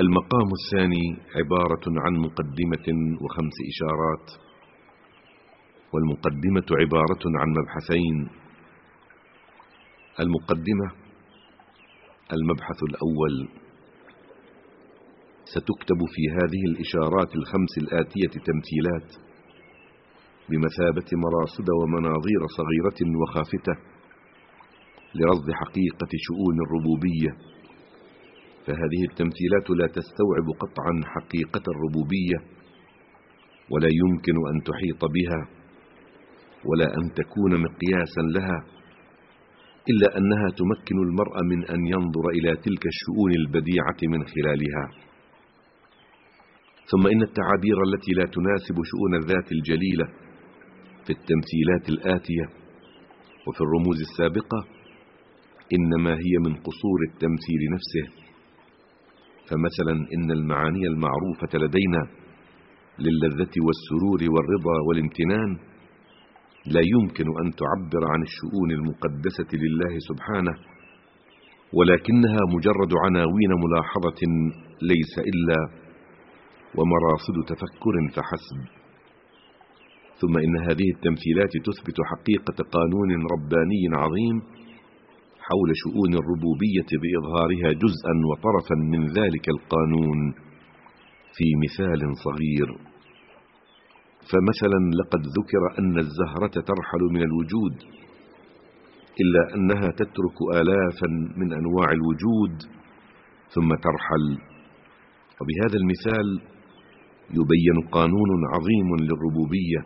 المقام الثاني عبارة عن مقدمة وخمس إشارات والمقدمة عبارة عن مبحثين. المقدمة المبحث الأول. ستكتب في هذه الإشارات الخمس الآتية تمثيلات بمثابة مراصد ومناظير صغيرة وخافتة لرصد حقيقة شؤون الربوبية. فهذه التمثيلات لا تستوعب قطعا حقيقة الربوبية ولا يمكن أن تحيط بها ولا أن تكون مقياسا لها إلا أنها تمكن المرء من أن ينظر إلى تلك الشؤون البديعة من خلالها. ثم إن التعابير التي لا تناسب شؤون الذات الجليلة في التمثيلات الآتية وفي الرموز السابقة إنما هي من قصور التمثيل نفسه. فمثلا إن المعاني المعروفة لدينا للذة والسرور والرضا والامتنان لا يمكن أن تعبر عن الشؤون المقدسة لله سبحانه ولكنها مجرد عناوين ملاحظة ليس إلا ومراصد تفكر فحسب. ثم إن هذه التمثيلات تثبت حقيقة قانون رباني عظيم حول شؤون الربوبية بإظهارها جزءا وطرفا من ذلك القانون. في مثال صغير فمثلا لقد ذكر أن الزهرة ترحل من الوجود إلا أنها تترك آلافا من أنواع الوجود ثم ترحل. وبهذا المثال يبين قانون عظيم للربوبية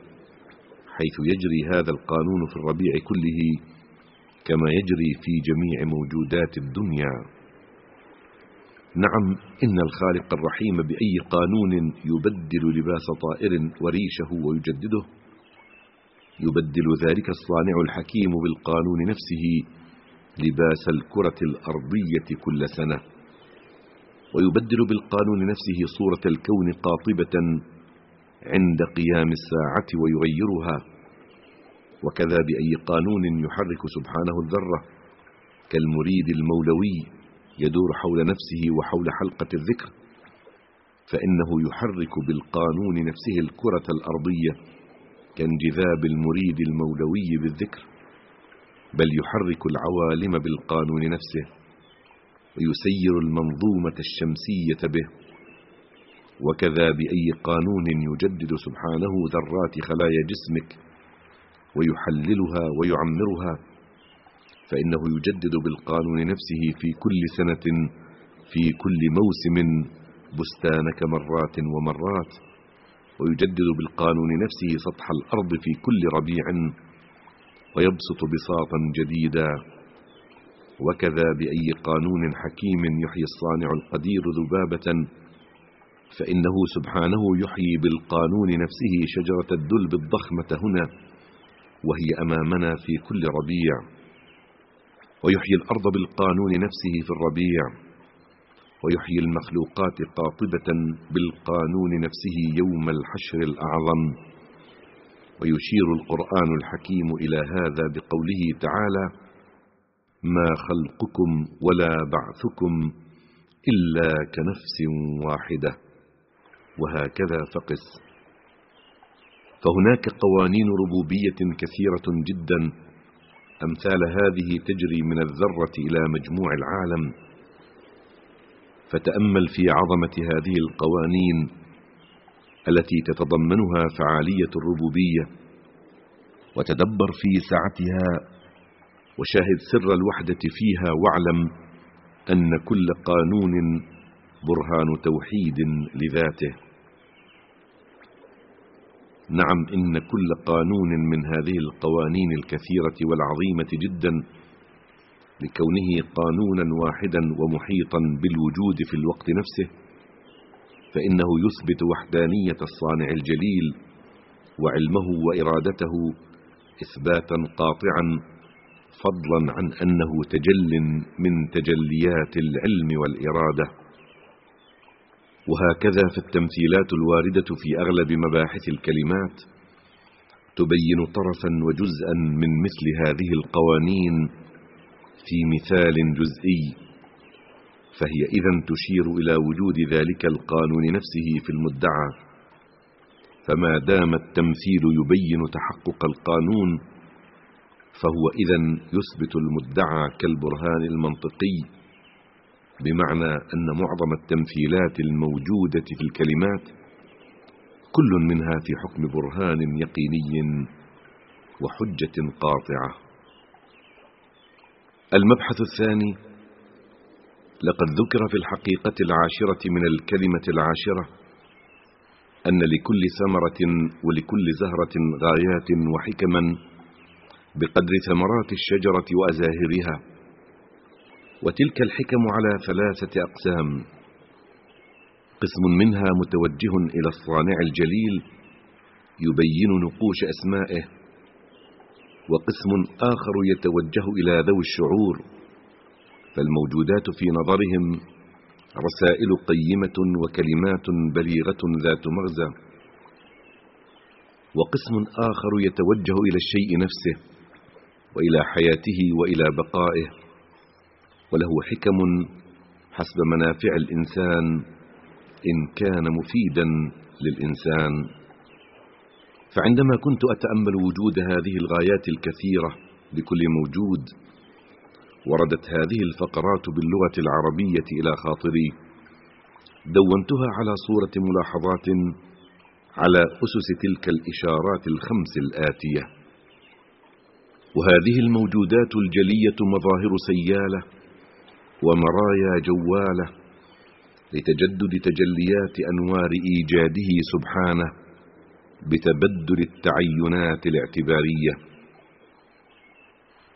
حيث يجري هذا القانون في الربيع كله كما يجري في جميع موجودات الدنيا. نعم إن الخالق الرحيم بأي قانون يبدل لباس طائر وريشه ويجدده؟ يبدل ذلك الصانع الحكيم بالقانون نفسه لباس الكرة الأرضية كل سنة. ويبدل بالقانون نفسه صورة الكون قاطبة عند قيام الساعة ويغيرها. وكذا بأي قانون يحرك سبحانه الذرة. كالمريد المولوي يدور حول نفسه وحول حلقة الذكر فإنه يحرك بالقانون نفسه الكرة الأرضية كانجذاب المريد المولوي بالذكر بل يحرك العوالم بالقانون نفسه ويسير المنظومة الشمسية به. وكذا بأي قانون يجدد سبحانه ذرات خلايا جسمك ويحللها ويعمرها فإنه يجدد بالقانون نفسه في كل سنة في كل موسم بستانك مرات ومرات ويجدد بالقانون نفسه سطح الأرض في كل ربيع ويبسط بساطا جديدا وكذا بأي قانون حكيم يحيي الصانع القدير ذبابة فإنه سبحانه يحيي بالقانون نفسه شجرة الدلب الضخمة هنا. وهي أمامنا في كل ربيع. ويحيي الأرض بالقانون نفسه في الربيع. ويحيي المخلوقات قاطبة بالقانون نفسه يوم الحشر الأعظم. ويشير القرآن الحكيم إلى هذا بقوله تعالى ما خلقكم ولا بعثكم إلا كنفس واحدة. وهكذا فقس. فهناك قوانين ربوبية كثيرة جدا. أمثال هذه تجري من الذرة إلى مجموع العالم. فتأمل في عظمة هذه القوانين التي تتضمنها فعالية الربوبية وتدبر في سعتها وشاهد سر الوحدة فيها واعلم أن كل قانون برهان توحيد لذاته. نعم إن كل قانون من هذه القوانين الكثيرة والعظيمة جدا لكونه قانونا واحدا ومحيطا بالوجود في الوقت نفسه فإنه يثبت وحدانية الصانع الجليل وعلمه وإرادته إثباتا قاطعا فضلا عن أنه تجل من تجليات العلم والإرادة. وهكذا فالتمثيلات الواردة في أغلب مباحث الكلمات تبين طرفا وجزءا من مثل هذه القوانين في مثال جزئي فهي إذا تشير إلى وجود ذلك القانون نفسه في المدعى. فما دام التمثيل يبين تحقق القانون فهو إذا يثبت المدعى كالبرهان المنطقي. بمعنى أن معظم التمثيلات الموجودة في الكلمات كل منها في حكم برهان يقيني وحجة قاطعة. المبحث الثاني لقد ذكر في الحقيقة العاشرة من الكلمة العاشرة أن لكل ثمرة ولكل زهرة غايات وحكما بقدر ثمرات الشجرة وأزاهرها. وتلك الحكم على ثلاثة أقسام. قسم منها متوجه إلى الصانع الجليل يبين نقوش أسمائه. وقسم آخر يتوجه إلى ذوي الشعور فالموجودات في نظرهم رسائل قيمة وكلمات بليغة ذات مغزى. وقسم آخر يتوجه إلى الشيء نفسه وإلى حياته وإلى بقائه. وله حكم حسب منافع الإنسان إن كان مفيدا للإنسان. فعندما كنت أتأمل وجود هذه الغايات الكثيرة لكل موجود وردت هذه الفقرات باللغة العربية إلى خاطري دونتها على صورة ملاحظات على أسس تلك الإشارات الخمس الآتية. وهذه الموجودات الجلية مظاهر سيالة ومرايا جوالة لتجدد تجليات أنوار إيجاده سبحانه بتبدل التعينات الاعتبارية.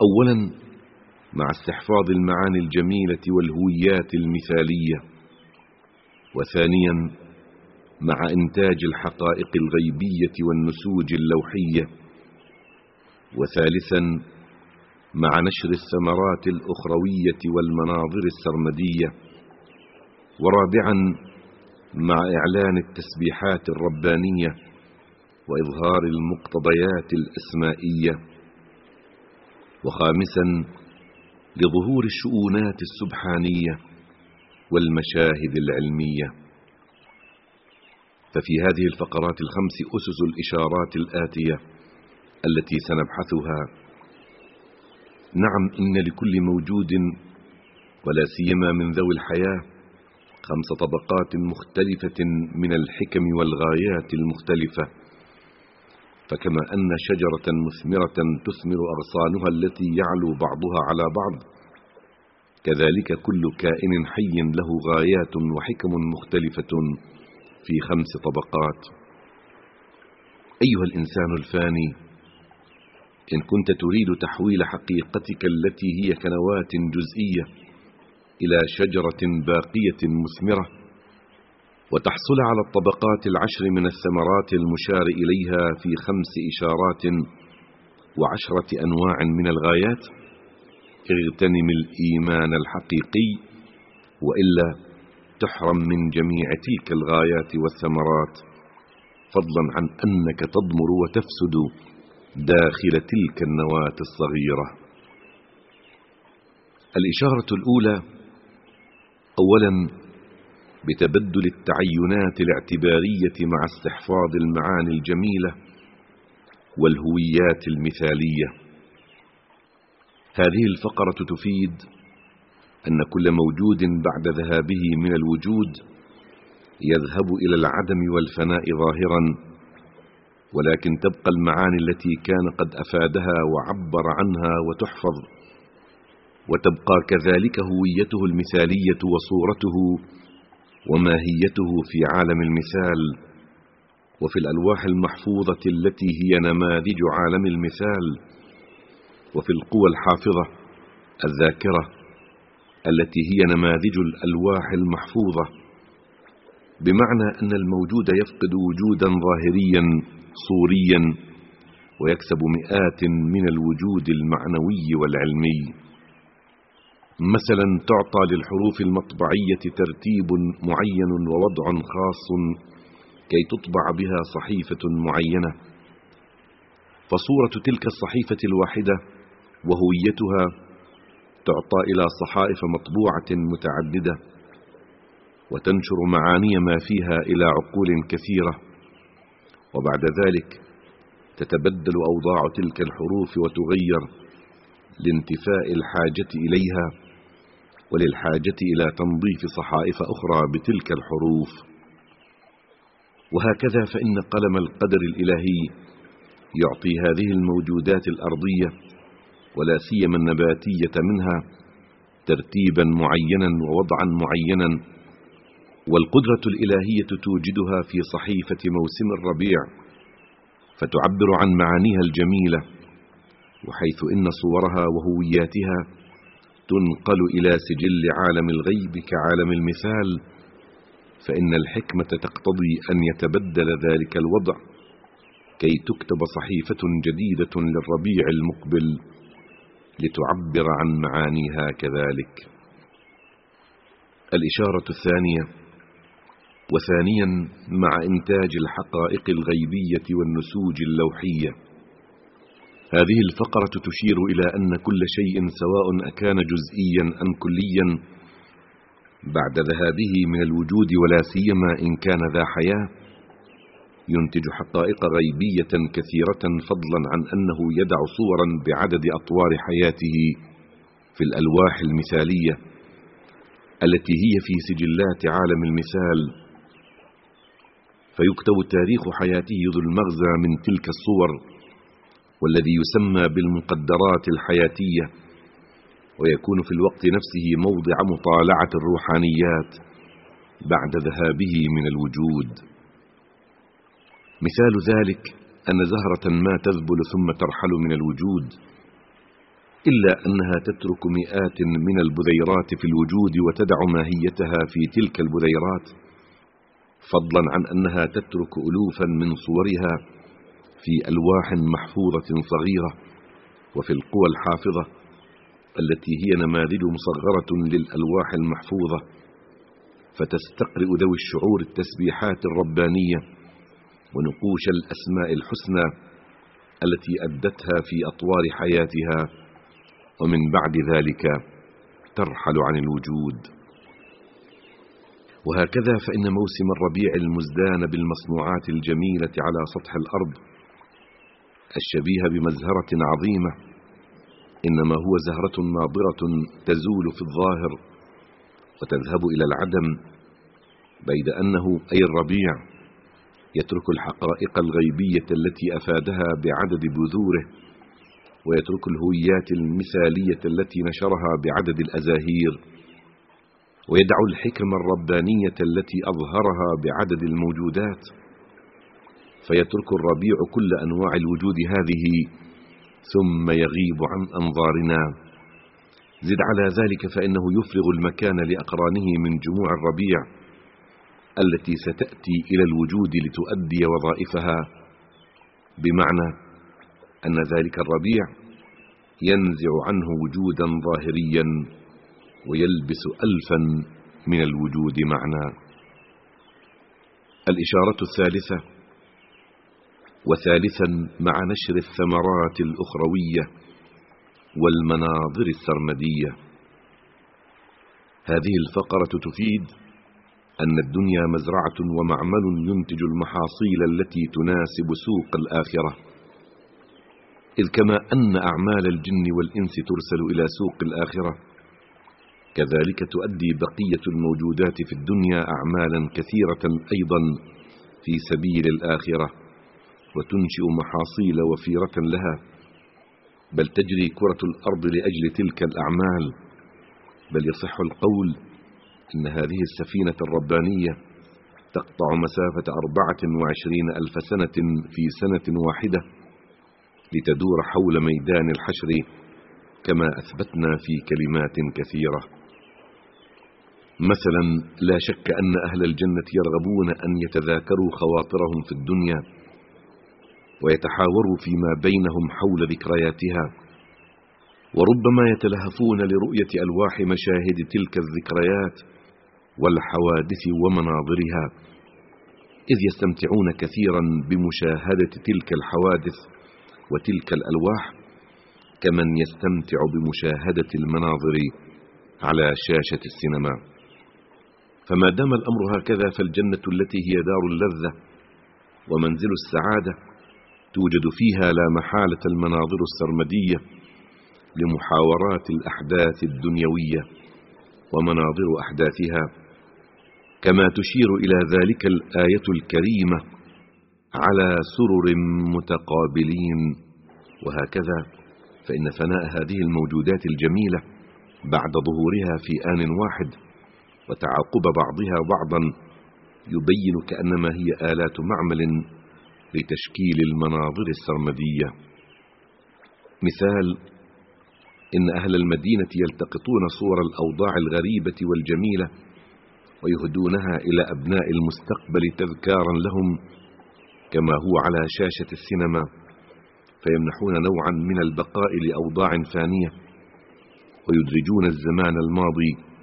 أولا مع استحفاظ المعاني الجميلة والهويات المثالية. وثانيا مع إنتاج الحقائق الغيبية والنسوج اللوحية. وثالثا مع نشر الثمرات الأخروية والمناظر السرمدية ورابعا مع إعلان التسبيحات الربانية وإظهار المقتضيات الأسمائية وخامسا لظهور الشؤونات السبحانية والمشاهد العلمية. ففي هذه الفقرات الخمس أسس الإشارات الآتية التي سنبحثها نعم إن لكل موجود ولا سيما من ذوي الحياة خمس طبقات مختلفة من الحكم والغايات المختلفة. فكما أن شجرة مثمرة تثمر أغصانها التي يعلو بعضها على بعض كذلك كل كائن حي له غايات وحكم مختلفة في خمس طبقات. أيها الإنسان الفاني إن كنت تريد تحويل حقيقتك التي هي كنوات جزئية إلى شجرة باقية مثمرة وتحصل على الطبقات العشر من الثمرات المشار إليها في خمس إشارات وعشرة أنواع من الغايات اغتنم الإيمان الحقيقي وإلا تحرم من جميع تلك الغايات والثمرات فضلا عن أنك تضمر وتفسد. داخل تلك النواة الصغيرة. الإشارة الأولى أولا بتبدل التعينات الاعتبارية مع استحفاظ المعاني الجميلة والهويات المثالية. هذه الفقرة تفيد أن كل موجود بعد ذهابه من الوجود يذهب إلى العدم والفناء ظاهرا ولكن تبقى المعاني التي كان قد أفادها وعبر عنها وتحفظ وتبقى كذلك هويته المثالية وصورته وماهيته في عالم المثال وفي الألواح المحفوظة التي هي نماذج عالم المثال وفي القوى الحافظة الذاكرة التي هي نماذج الألواح المحفوظة بمعنى أن الموجود يفقد وجودا ظاهريا صوريا ويكسب مئات من الوجود المعنوي والعلمي. مثلا تعطى للحروف المطبعية ترتيب معين ووضع خاص كي تطبع بها صحيفة معينة. فصورة تلك الصحيفة الواحدة وهويتها تعطى إلى صحائف مطبوعة متعددة وتنشر معاني ما فيها إلى عقول كثيرة. وبعد ذلك تتبدل أوضاع تلك الحروف وتغير لانتفاء الحاجة إليها وللحاجة إلى تنظيف صحائف أخرى بتلك الحروف. وهكذا فإن قلم القدر الإلهي يعطي هذه الموجودات الأرضية ولا سيما النباتية منها ترتيبا معينا ووضعا معينا والقدرة الإلهية توجدها في صحيفة موسم الربيع فتعبر عن معانيها الجميلة وحيث إن صورها وهوياتها تنقل إلى سجل عالم الغيب كعالم المثال فإن الحكمة تقتضي أن يتبدل ذلك الوضع كي تكتب صحيفة جديدة للربيع المقبل لتعبر عن معانيها كذلك. الإشارة الثانية وثانيا مع إنتاج الحقائق الغيبية والنسوج اللوحية. هذه الفقرة تشير إلى أن كل شيء سواء أكان جزئيا أم كليا بعد ذهابه من الوجود ولا سيما إن كان ذا حياة ينتج حقائق غيبية كثيرة فضلا عن أنه يدع صورا بعدد أطوار حياته في الألواح المثالية التي هي في سجلات عالم المثال. فيكتب تاريخ حياته ذو المغزى من تلك الصور والذي يسمى بالمقدرات الحياتية ويكون في الوقت نفسه موضع مطالعة الروحانيات بعد ذهابه من الوجود. مثال ذلك أن زهرة ما تذبل ثم ترحل من الوجود إلا أنها تترك مئات من البذيرات في الوجود وتدع ماهيتها في تلك البذيرات. فضلا عن أنها تترك ألوفا من صورها في ألواح محفوظة صغيرة وفي القوى الحافظة التي هي نماذج مصغرة للألواح المحفوظة فتستقرئ ذوي الشعور التسبيحات الربانية ونقوش الأسماء الحسنى التي أدتها في أطوار حياتها ومن بعد ذلك ترحل عن الوجود. وهكذا فإن موسم الربيع المزدان بالمصنوعات الجميلة على سطح الأرض الشبيه بمزهرة عظيمة إنما هو زهرة ناضرة تزول في الظاهر وتذهب إلى العدم بيد أنه أي الربيع يترك الحقائق الغيبية التي أفادها بعدد بذوره ويترك الهويات المثالية التي نشرها بعدد الأزاهير. ويدع الحكم الربانية التي أظهرها بعدد الموجودات فيترك الربيع كل أنواع الوجود هذه ثم يغيب عن أنظارنا. زد على ذلك فإنه يفرغ المكان لأقرانه من جموع الربيع التي ستأتي إلى الوجود لتؤدي وظائفها. بمعنى أن ذلك الربيع ينزع عنه وجودا ظاهريا. ويلبس ألفا من الوجود معنى الإشارة الثالثة وثالثا مع نشر الثمرات الأخروية والمناظر السرمدية. هذه الفقرة تفيد أن الدنيا مزرعة ومعمل ينتج المحاصيل التي تناسب سوق الآخرة. إذ كما أن أعمال الجن والإنس ترسل إلى سوق الآخرة كذلك تؤدي بقية الموجودات في الدنيا أعمالا كثيرة أيضا في سبيل الآخرة وتنشئ محاصيل وفيرة لها. بل تجري كرة الأرض لأجل تلك الأعمال. بل يصح القول إن هذه السفينة الربانية تقطع مسافة أربعة وعشرين ألف سنة في سنة واحدة لتدور حول ميدان الحشر كما أثبتنا في كلمات كثيرة. مثلا لا شك أن أهل الجنة يرغبون أن يتذاكروا خواطرهم في الدنيا ويتحاوروا فيما بينهم حول ذكرياتها وربما يتلهفون لرؤية ألواح مشاهد تلك الذكريات والحوادث ومناظرها إذ يستمتعون كثيرا بمشاهدة تلك الحوادث وتلك الألواح كمن يستمتع بمشاهدة المناظر على شاشة السينما. فما دام الأمر هكذا فالجنة التي هي دار اللذة ومنزل السعادة توجد فيها لا محالة المناظر السرمدية لمحاورات الأحداث الدنيوية ومناظر أحداثها كما تشير إلى ذلك الآية الكريمة على سرر متقابلين وهكذا فإن فناء هذه الموجودات الجميلة بعد ظهورها في آن واحد وتعاقب بعضها بعضا يبين كأنما هي آلات معمل لتشكيل المناظر السرمدية. مثال إن أهل المدينة يلتقطون صور الأوضاع الغريبة والجميلة ويهدونها إلى أبناء المستقبل تذكارا لهم كما هو على شاشة السينما فيمنحون نوعا من البقاء لأوضاع فانية ويدرجون الزمان الماضي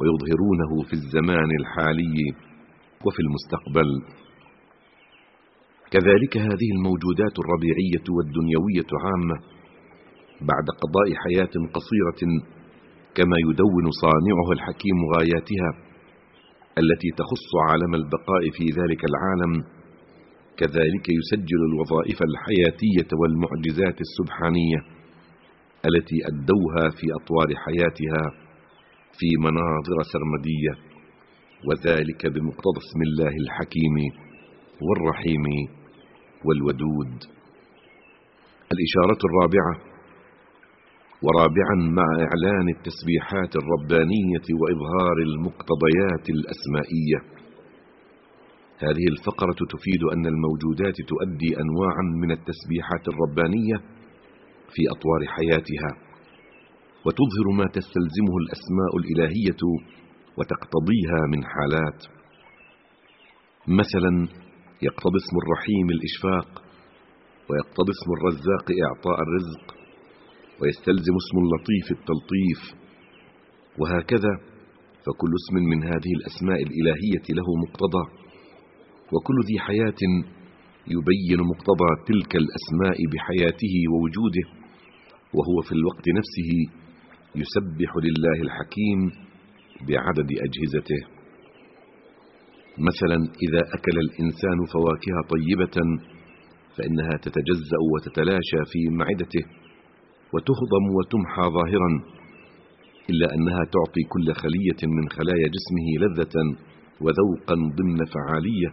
ويظهرونه في الزمان الحالي وفي المستقبل. كذلك هذه الموجودات الربيعية والدنيوية عامة بعد قضاء حياة قصيرة كما يدون صانعها الحكيم غاياتها التي تخص عالم البقاء في ذلك العالم. كذلك يسجل الوظائف الحياتية والمعجزات السبحانية التي أدوها في أطوار حياتها. في مناظر سرمدية وذلك بمقتضى اسم الله الحكيم والرحيم والودود. الإشارة الرابعة ورابعا مع إعلان التسبيحات الربانية وإظهار المقتضيات الأسمائية. هذه الفقرة تفيد أن الموجودات تؤدي أنواعا من التسبيحات الربانية في أطوار حياتها. وتظهر ما تستلزمه الأسماء الإلهية وتقتضيها من حالات. مثلا يقتضي اسم الرحيم الإشفاق ويقتضي اسم الرزاق إعطاء الرزق ويستلزم اسم اللطيف التلطيف. وهكذا فكل اسم من هذه الأسماء الإلهية له مقتضى. وكل ذي حياة يبين مقتضى تلك الأسماء بحياته ووجوده وهو في الوقت نفسه يسبح لله الحكيم بعدد أجهزته. مثلا إذا أكل الإنسان فواكه طيبة فإنها تتجزأ وتتلاشى في معدته وتهضم وتمحى ظاهرا إلا أنها تعطي كل خلية من خلايا جسمه لذة وذوقا ضمن فعالية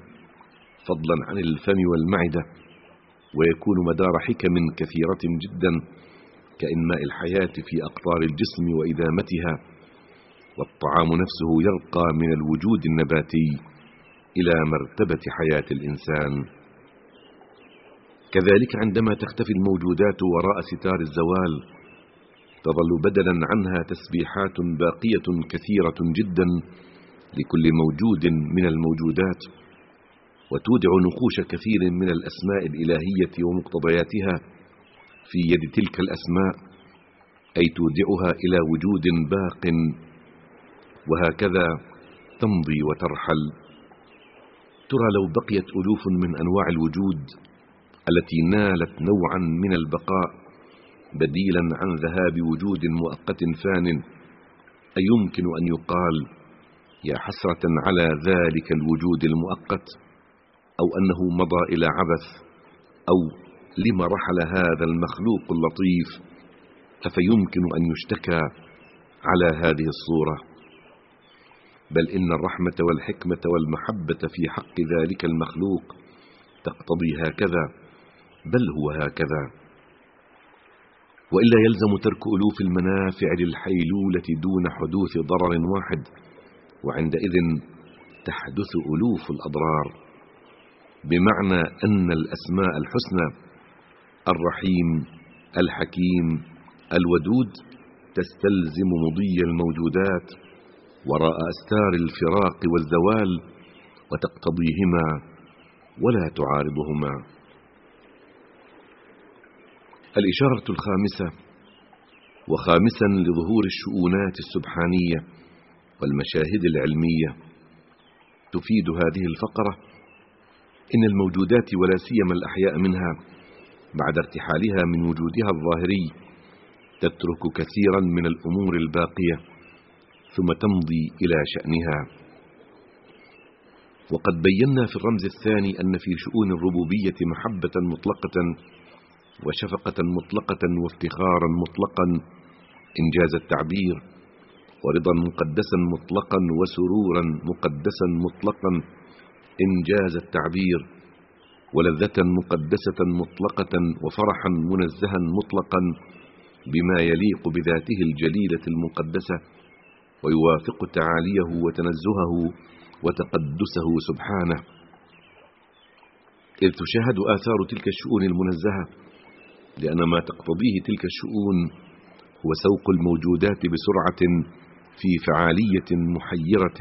فضلا عن الفم والمعدة ويكون مدار حكم كثيرة جدا. كإنماء الحياة في أقطار الجسم وإدامتها والطعام نفسه يرقى من الوجود النباتي إلى مرتبة حياة الإنسان. كذلك عندما تختفي الموجودات وراء ستار الزوال تظل بدلا عنها تسبيحات باقية كثيرة جدا لكل موجود من الموجودات وتودع نقوش كثير من الأسماء الإلهية ومقتضياتها في يد تلك الأسماء أي تودعها إلى وجود باق وهكذا تمضي وترحل. ترى لو بقيت ألوف من أنواع الوجود التي نالت نوعا من البقاء بديلا عن ذهاب وجود مؤقت فان أيمكن أن يقال يا حسرة على ذلك الوجود المؤقت أو أنه مضى إلى عبث أو لما رحل هذا المخلوق اللطيف؟ أفيمكن أن يشتكى على هذه الصورة؟ بل إن الرحمة والحكمة والمحبة في حق ذلك المخلوق تقتضي هكذا بل هو هكذا. وإلا يلزم ترك ألوف المنافع للحيلولة دون حدوث ضرر واحد وعندئذ تحدث ألوف الأضرار بمعنى أن الأسماء الحسنى الرحيم الحكيم الودود تستلزم مضي الموجودات وراء أستار الفراق والزوال وتقتضيهما ولا تعارضهما. الإشارة الخامسة وخامسا لظهور الشؤونات السبحانية والمشاهد العلمية. تفيد هذه الفقرة إن الموجودات ولا سيما الأحياء منها بعد ارتحالها من وجودها الظاهري تترك كثيرا من الأمور الباقية ثم تمضي إلى شأنها. وقد بينا في الرمز الثاني أن في شؤون الربوبية محبة مطلقة وشفقة مطلقة وافتخارا مطلقا إنجاز التعبير ورضا مقدسا مطلقا وسرورا مقدسا مطلقا إنجاز التعبير. ولذة مقدسة مطلقة وفرحا منزها مطلقا بما يليق بذاته الجليلة المقدسة ويوافق تعاليه وتنزهه وتقدسه سبحانه. إذ تشاهد آثار تلك الشؤون المنزهة لأن ما تقتضيه تلك الشؤون هو سوق الموجودات بسرعة في فعالية محيرة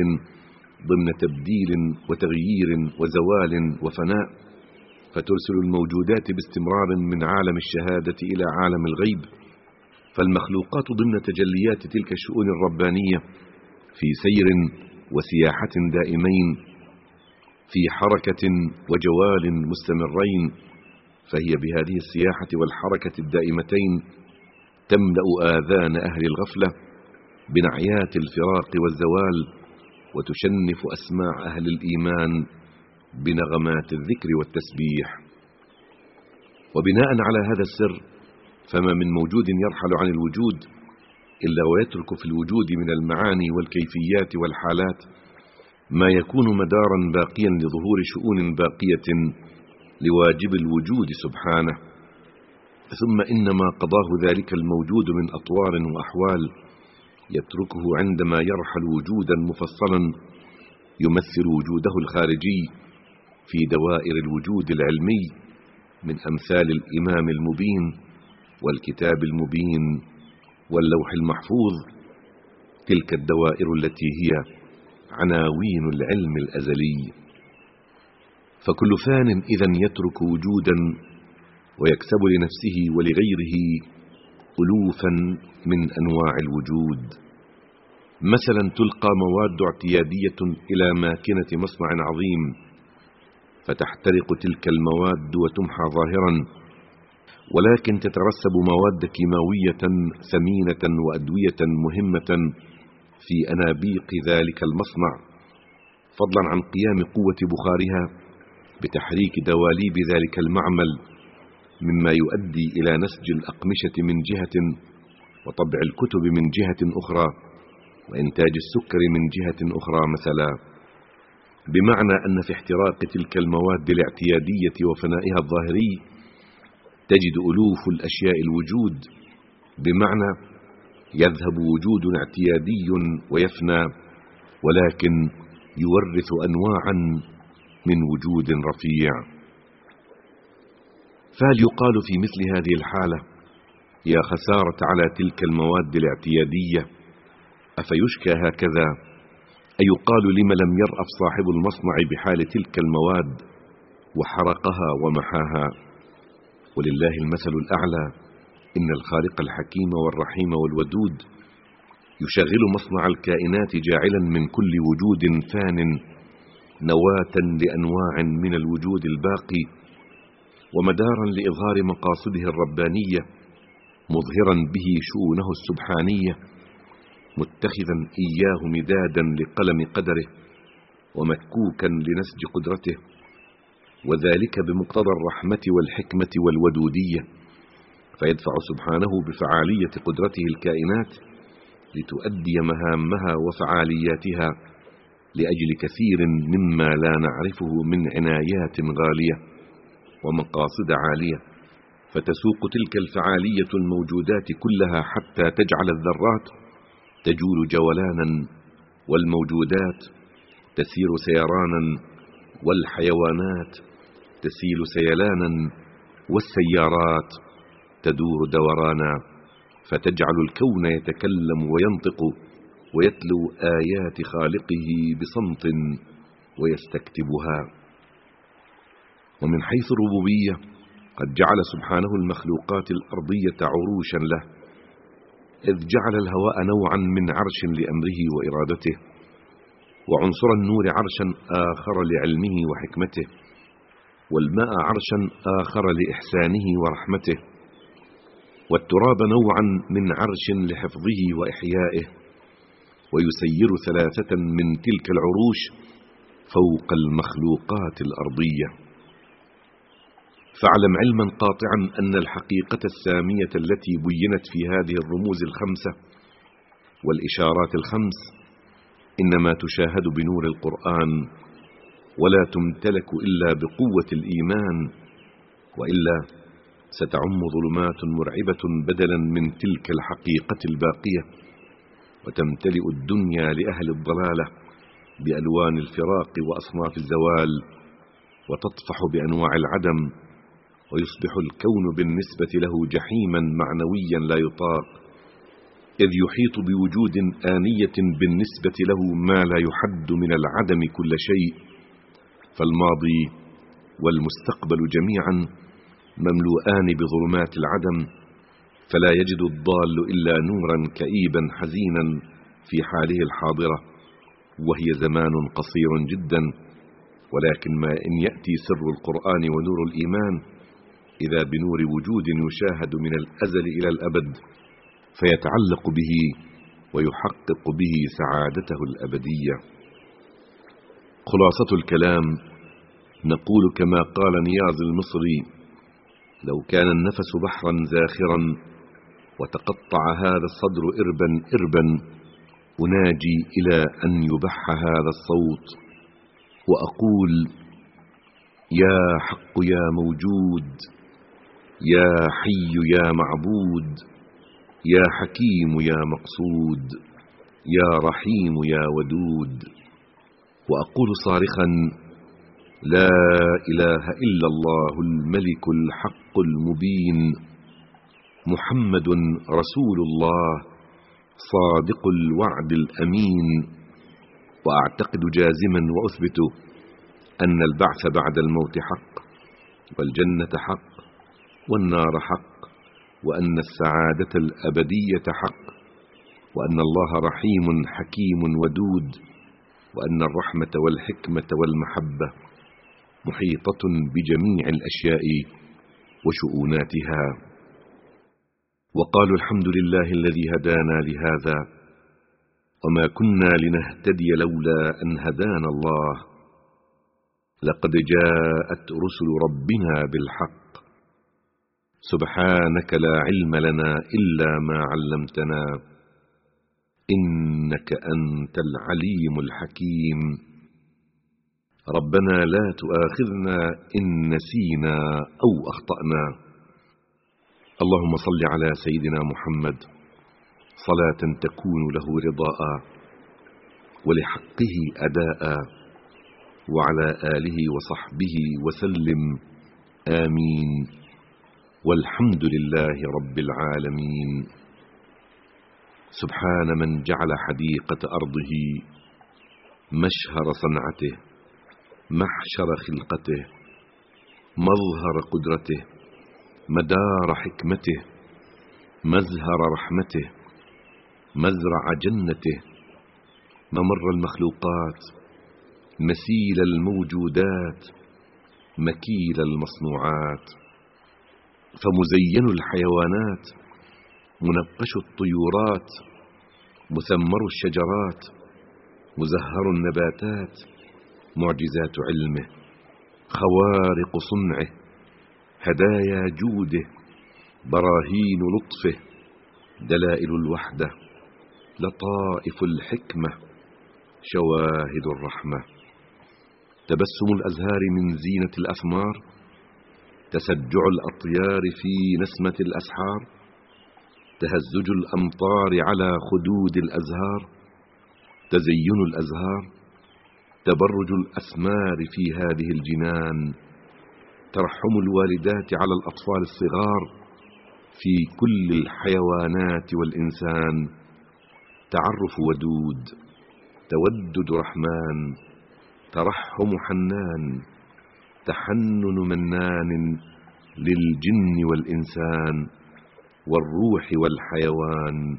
ضمن تبديل وتغيير وزوال وفناء. فترسل الموجودات باستمرار من عالم الشهادة إلى عالم الغيب. فالمخلوقات ضمن تجليات تلك الشؤون الربانية في سير وسياحة دائمين في حركة وجوال مستمرين فهي بهذه السياحة والحركة الدائمتين تملأ آذان أهل الغفلة بنعيات الفراق والزوال وتشنف أسماع أهل الإيمان بنغمات الذكر والتسبيح. وبناء على هذا السر فما من موجود يرحل عن الوجود إلا ويترك في الوجود من المعاني والكيفيات والحالات ما يكون مدارا باقيا لظهور شؤون باقية لواجب الوجود سبحانه. ثم إنما قضاه ذلك الموجود من أطوار وأحوال يتركه عندما يرحل وجودا مفصلا يمثل وجوده الخارجي في دوائر الوجود العلمي من أمثال الإمام المبين والكتاب المبين واللوح المحفوظ تلك الدوائر التي هي عناوين العلم الأزلي. فكل فان إذا يترك وجودا ويكسب لنفسه ولغيره ألوفا من أنواع الوجود. مثلا تلقى مواد اعتيادية إلى ماكنة مصنع عظيم فتحترق تلك المواد وتمحى ظاهرا ولكن تترسب مواد كيماوية ثمينة وأدوية مهمة في أنابيق ذلك المصنع فضلا عن قيام قوة بخارها بتحريك دواليب ذلك المعمل مما يؤدي إلى نسج الأقمشة من جهة وطبع الكتب من جهة أخرى وإنتاج السكر من جهة أخرى مثلا. بمعنى أن في احتراق تلك المواد الاعتيادية وفنائها الظاهري تجد ألوف الأشياء الوجود بمعنى يذهب وجود اعتيادي ويفنى ولكن يورث أنواعا من وجود رفيع. فهل يقال في مثل هذه الحالة يا خسارة على تلك المواد الاعتيادية أفيشكى هكذا؟ أيقال لم لم يرأف صاحب المصنع بحال تلك المواد وحرقها ومحاها. ولله المثل الأعلى. إن الخالق الحكيم والرحيم والودود يشغل مصنع الكائنات جاعلا من كل وجود فان نواة لأنواع من الوجود الباقي ومدارا لإظهار مقاصده الربانية مظهرا به شؤونه السبحانية متخذا إياه مدادا لقلم قدره ومكوكا لنسج قدرته وذلك بمقتضى الرحمة والحكمة والودودية. فيدفع سبحانه بفعالية قدرته الكائنات لتؤدي مهامها وفعالياتها لأجل كثير مما لا نعرفه من عنايات غالية ومقاصد عالية. فتسوق تلك الفعالية الموجودات كلها حتى تجعل الذرات تجول جولانا والموجودات تسير سيرانا والحيوانات تسيل سيلانا والسيارات تدور دورانا فتجعل الكون يتكلم وينطق ويتلو آيات خالقه بصمت ويستكتبها. ومن حيث الربوبية قد جعل سبحانه المخلوقات الأرضية عروشا له إذ جعل الهواء نوعا من عرش لأمره وإرادته وعنصر النور عرشا آخر لعلمه وحكمته والماء عرشا آخر لإحسانه ورحمته والتراب نوعا من عرش لحفظه وإحيائه ويسير ثلاثة من تلك العروش فوق المخلوقات الأرضية. فاعلم علما قاطعا أن الحقيقة السامية التي بينت في هذه الرموز الخمسة والإشارات الخمس إنما تشاهد بنور القرآن ولا تمتلك إلا بقوة الإيمان وإلا ستعم ظلمات مرعبة بدلا من تلك الحقيقة الباقية وتمتلئ الدنيا لأهل الضلالة بألوان الفراق وأصناف الزوال وتطفح بأنواع العدم ويصبح الكون بالنسبة له جحيما معنويا لا يطاق إذ يحيط بوجود آنية بالنسبة له ما لا يحد من العدم كل شيء. فالماضي والمستقبل جميعا مملوءان بظلمات العدم فلا يجد الضال إلا نورا كئيبا حزينا في حاله الحاضرة وهي زمان قصير جدا. ولكن ما إن يأتي سر القرآن ونور الإيمان إذا بنور وجود يشاهد من الأزل إلى الأبد فيتعلق به ويحقق به سعادته الأبدية. خلاصة الكلام نقول كما قال نياز المصري لو كان النفس بحرا زاخرا وتقطع هذا الصدر إربا إربا أناجي إلى أن يبح هذا الصوت وأقول يا حق يا موجود يا حي يا معبود يا حكيم يا مقصود يا رحيم يا ودود. وأقول صارخا لا إله إلا الله الملك الحق المبين محمد رسول الله صادق الوعد الأمين. وأعتقد جازما وأثبت أن البعث بعد الموت حق والجنة حق. والنار حق وأن السعادة الأبدية حق وأن الله رحيم حكيم ودود وأن الرحمة والحكمة والمحبة محيطة بجميع الأشياء وشؤوناتها. وقالوا الحمد لله الذي هدانا لهذا وما كنا لنهتدي لولا أن هدانا الله. لقد جاءت رسل ربنا بالحق سبحانك لا علم لنا إلا ما علمتنا إنك أنت العليم الحكيم. ربنا لا تؤاخذنا إن نسينا أو أخطأنا. اللهم صل على سيدنا محمد. صلاة تكون له رضاء ولحقه أداء وعلى آله وصحبه وسلم. آمين. والحمد لله رب العالمين. سبحان من جعل حديقة أرضه مشهر صنعته محشر خلقته مظهر قدرته مدار حكمته مزهر رحمته مزرع جنته ممر المخلوقات مسيل الموجودات مكيل المصنوعات. فمزين الحيوانات منقش الطيورات مثمر الشجرات مزهر النباتات معجزات علمه خوارق صنعه هدايا جوده براهين لطفه دلائل الوحدة لطائف الحكمة شواهد الرحمة. تبسم الأزهار من زينة الأثمار تسجع الأطيار في نسمة الأسحار تهزج الأمطار على خدود الأزهار تزين الأزهار تبرج الأسمار في هذه الجنان ترحم الوالدات على الأطفال الصغار في كل الحيوانات والإنسان تعرف ودود تودد رحمن ترحم حنان. تحنن منان للجن والإنسان والروح والحيوان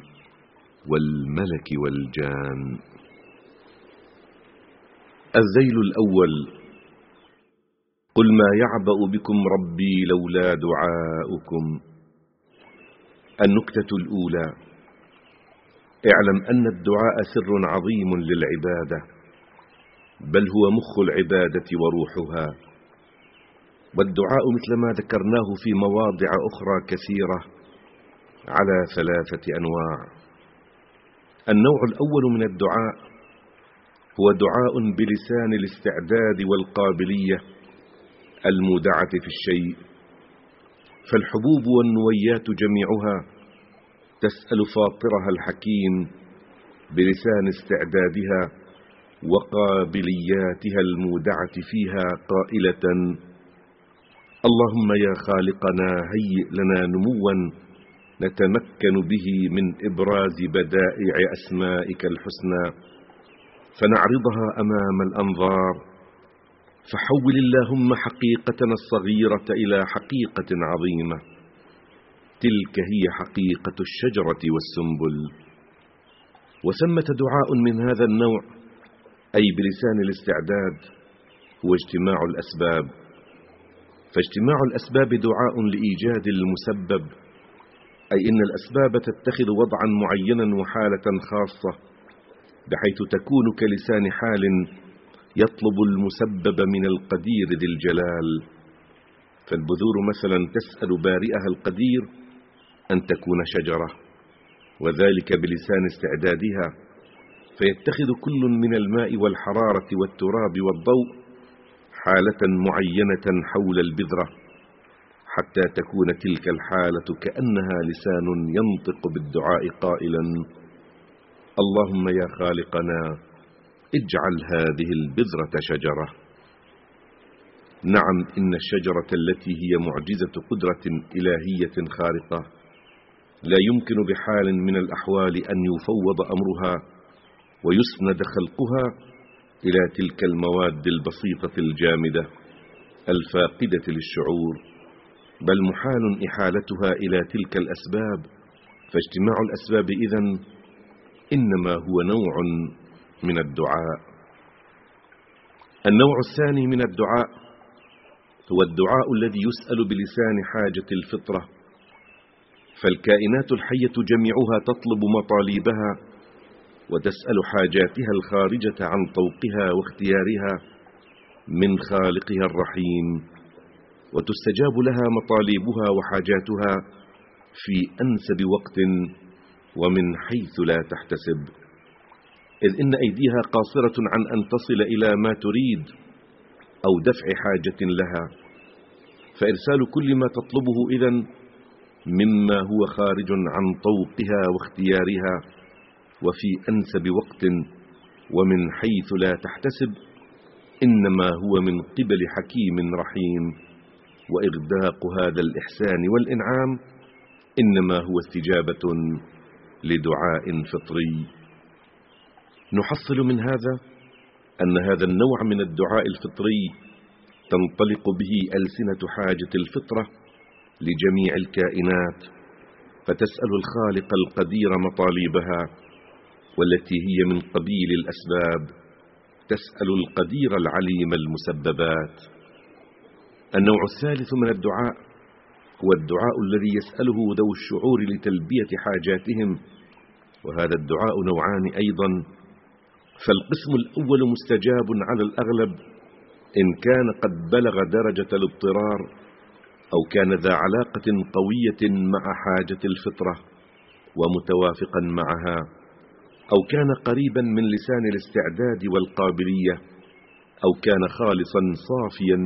والملك والجان. الزيل الأول قل ما يعبأ بكم ربي لولا دعاؤكم. النكتة الأولى اعلم أن الدعاء سر عظيم للعبادة بل هو مخ العبادة وروحها. والدعاء مثل ما ذكرناه في مواضع أخرى كثيرة على ثلاثة أنواع. النوع الأول من الدعاء هو دعاء بلسان الاستعداد والقابلية المودعة في الشيء فالحبوب والنويات جميعها تسأل فاطرها الحكيم بلسان استعدادها وقابلياتها المودعة فيها قائلة اللهم يا خالقنا هيئ لنا نموا نتمكن به من إبراز بدائع أسمائك الحسنى. فنعرضها أمام الأنظار. فحول اللهم حقيقتنا الصغيرة إلى حقيقة عظيمة. تلك هي حقيقة الشجرة والسنبل. وثمة دعاء من هذا النوع أي بلسان الاستعداد هو اجتماع الأسباب. فاجتماع الأسباب دعاء لإيجاد المسبب أي إن الأسباب تتخذ وضعا معينا وحالة خاصة بحيث تكون كلسان حال يطلب المسبب من القدير ذي الجلال. فالبذور مثلا تسأل بارئها القدير أن تكون شجرة وذلك بلسان استعدادها فيتخذ كل من الماء والحرارة والتراب والضوء حالة معينة حول البذرة حتى تكون تلك الحالة كأنها لسان ينطق بالدعاء قائلا اللهم يا خالقنا اجعل هذه البذرة شجرة. نعم إن الشجرة التي هي معجزة قدرة إلهية خارقة لا يمكن بحال من الأحوال أن يفوض أمرها ويسند خلقها إلى تلك المواد البسيطة الجامدة الفاقدة للشعور بل محال إحالتها إلى تلك الأسباب فاجتماع الأسباب إذن إنما هو نوع من الدعاء. النوع الثاني من الدعاء هو الدعاء الذي يسأل بلسان حاجة الفطرة فالكائنات الحية جميعها تطلب مطالبها وتسأل حاجاتها الخارجة عن طوقها واختيارها من خالقها الرحيم وتستجاب لها مطالبها وحاجاتها في أنسب وقت ومن حيث لا تحتسب. إذ إن أيديها قاصرة عن أن تصل إلى ما تريد أو دفع حاجة لها فإرسال كل ما تطلبه إذن مما هو خارج عن طوقها واختيارها وفي أنسب وقت ومن حيث لا تحتسب إنما هو من قبل حكيم رحيم وإغداق هذا الإحسان والإنعام إنما هو استجابة لدعاء فطري. نحصل من هذا أن هذا النوع من الدعاء الفطري تنطلق به ألسنة حاجة الفطرة لجميع الكائنات فتسأل الخالق القدير مطالبها والتي هي من قبيل الأسباب تسأل القدير العليم المسببات. النوع الثالث من الدعاء هو الدعاء الذي يسأله ذو الشعور لتلبية حاجاتهم وهذا الدعاء نوعان أيضا. فالقسم الأول مستجاب على الأغلب إن كان قد بلغ درجة الاضطرار أو كان ذا علاقة قوية مع حاجة الفطرة ومتوافقا معها. أو كان قريبا من لسان الاستعداد والقابلية أو كان خالصا صافيا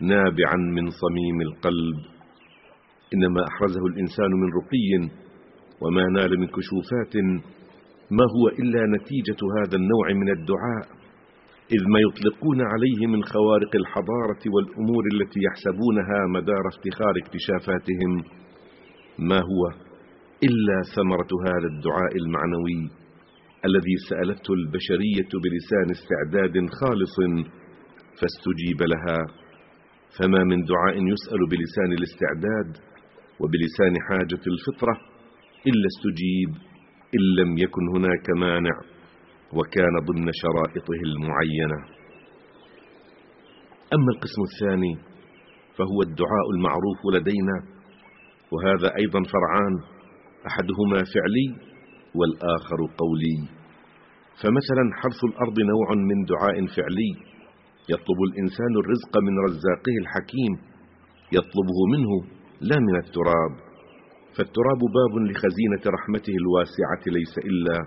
نابعا من صميم القلب. إنما أحرزه الإنسان من رقي وما نال من كشوفات. ما هو إلا نتيجة هذا النوع من الدعاء إذ ما يطلقون عليه من خوارق الحضارة والأمور التي يحسبونها مدار افتخار اكتشافاتهم. ما هو إلا ثمرة هذا الدعاء المعنوي؟ الذي سألته البشرية بلسان استعداد خالص فاستجيب لها. فما من دعاء يسأل بلسان الاستعداد وبلسان حاجة الفطرة إلا استجيب إن لم يكن هناك مانع وكان ضمن شرائطه المعينة. أما القسم الثاني فهو الدعاء المعروف لدينا وهذا أيضا فرعان أحدهما فعلي والآخر قولي. فمثلا حرث الأرض نوع من دعاء فعلي يطلب الإنسان الرزق من رزاقه الحكيم يطلبه منه لا من التراب. فالتراب باب لخزينة رحمته الواسعة ليس إلا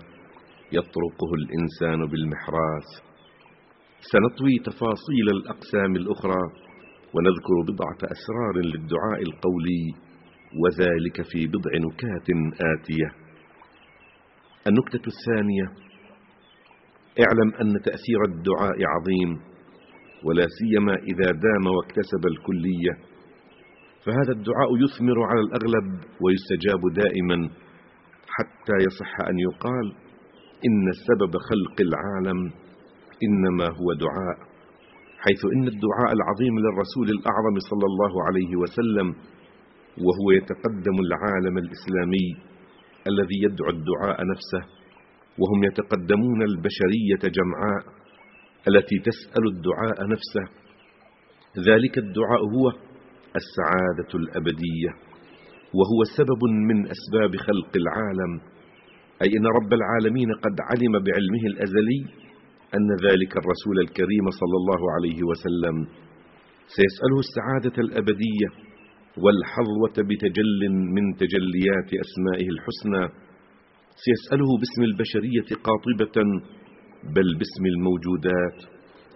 يطرقه الإنسان بالمحراس. سنطوي تفاصيل الأقسام الأخرى ونذكر بضعة أسرار للدعاء القولي وذلك في بضع نكات آتية. النكتة الثانية اعلم أن تأثير الدعاء عظيم ولا سيما إذا دام واكتسب الكلية. فهذا الدعاء يثمر على الأغلب ويستجاب دائما حتى يصح أن يقال إن سبب خلق العالم إنما هو دعاء حيث إن الدعاء العظيم للرسول الأعظم صلى الله عليه وسلم وهو يتقدم العالم الإسلامي الذي يدعو الدعاء نفسه. وهم يتقدمون البشرية جمعاء التي تسأل الدعاء نفسه. ذلك الدعاء هو السعادة الأبدية وهو سبب من أسباب خلق العالم. أي إن رب العالمين قد علم بعلمه الأزلي أن ذلك الرسول الكريم صلى الله عليه وسلم. سيسأله السعادة الأبدية والحظوة بتجل من تجليات أسمائه الحسنى. سيسأله باسم البشرية قاطبة بل باسم الموجودات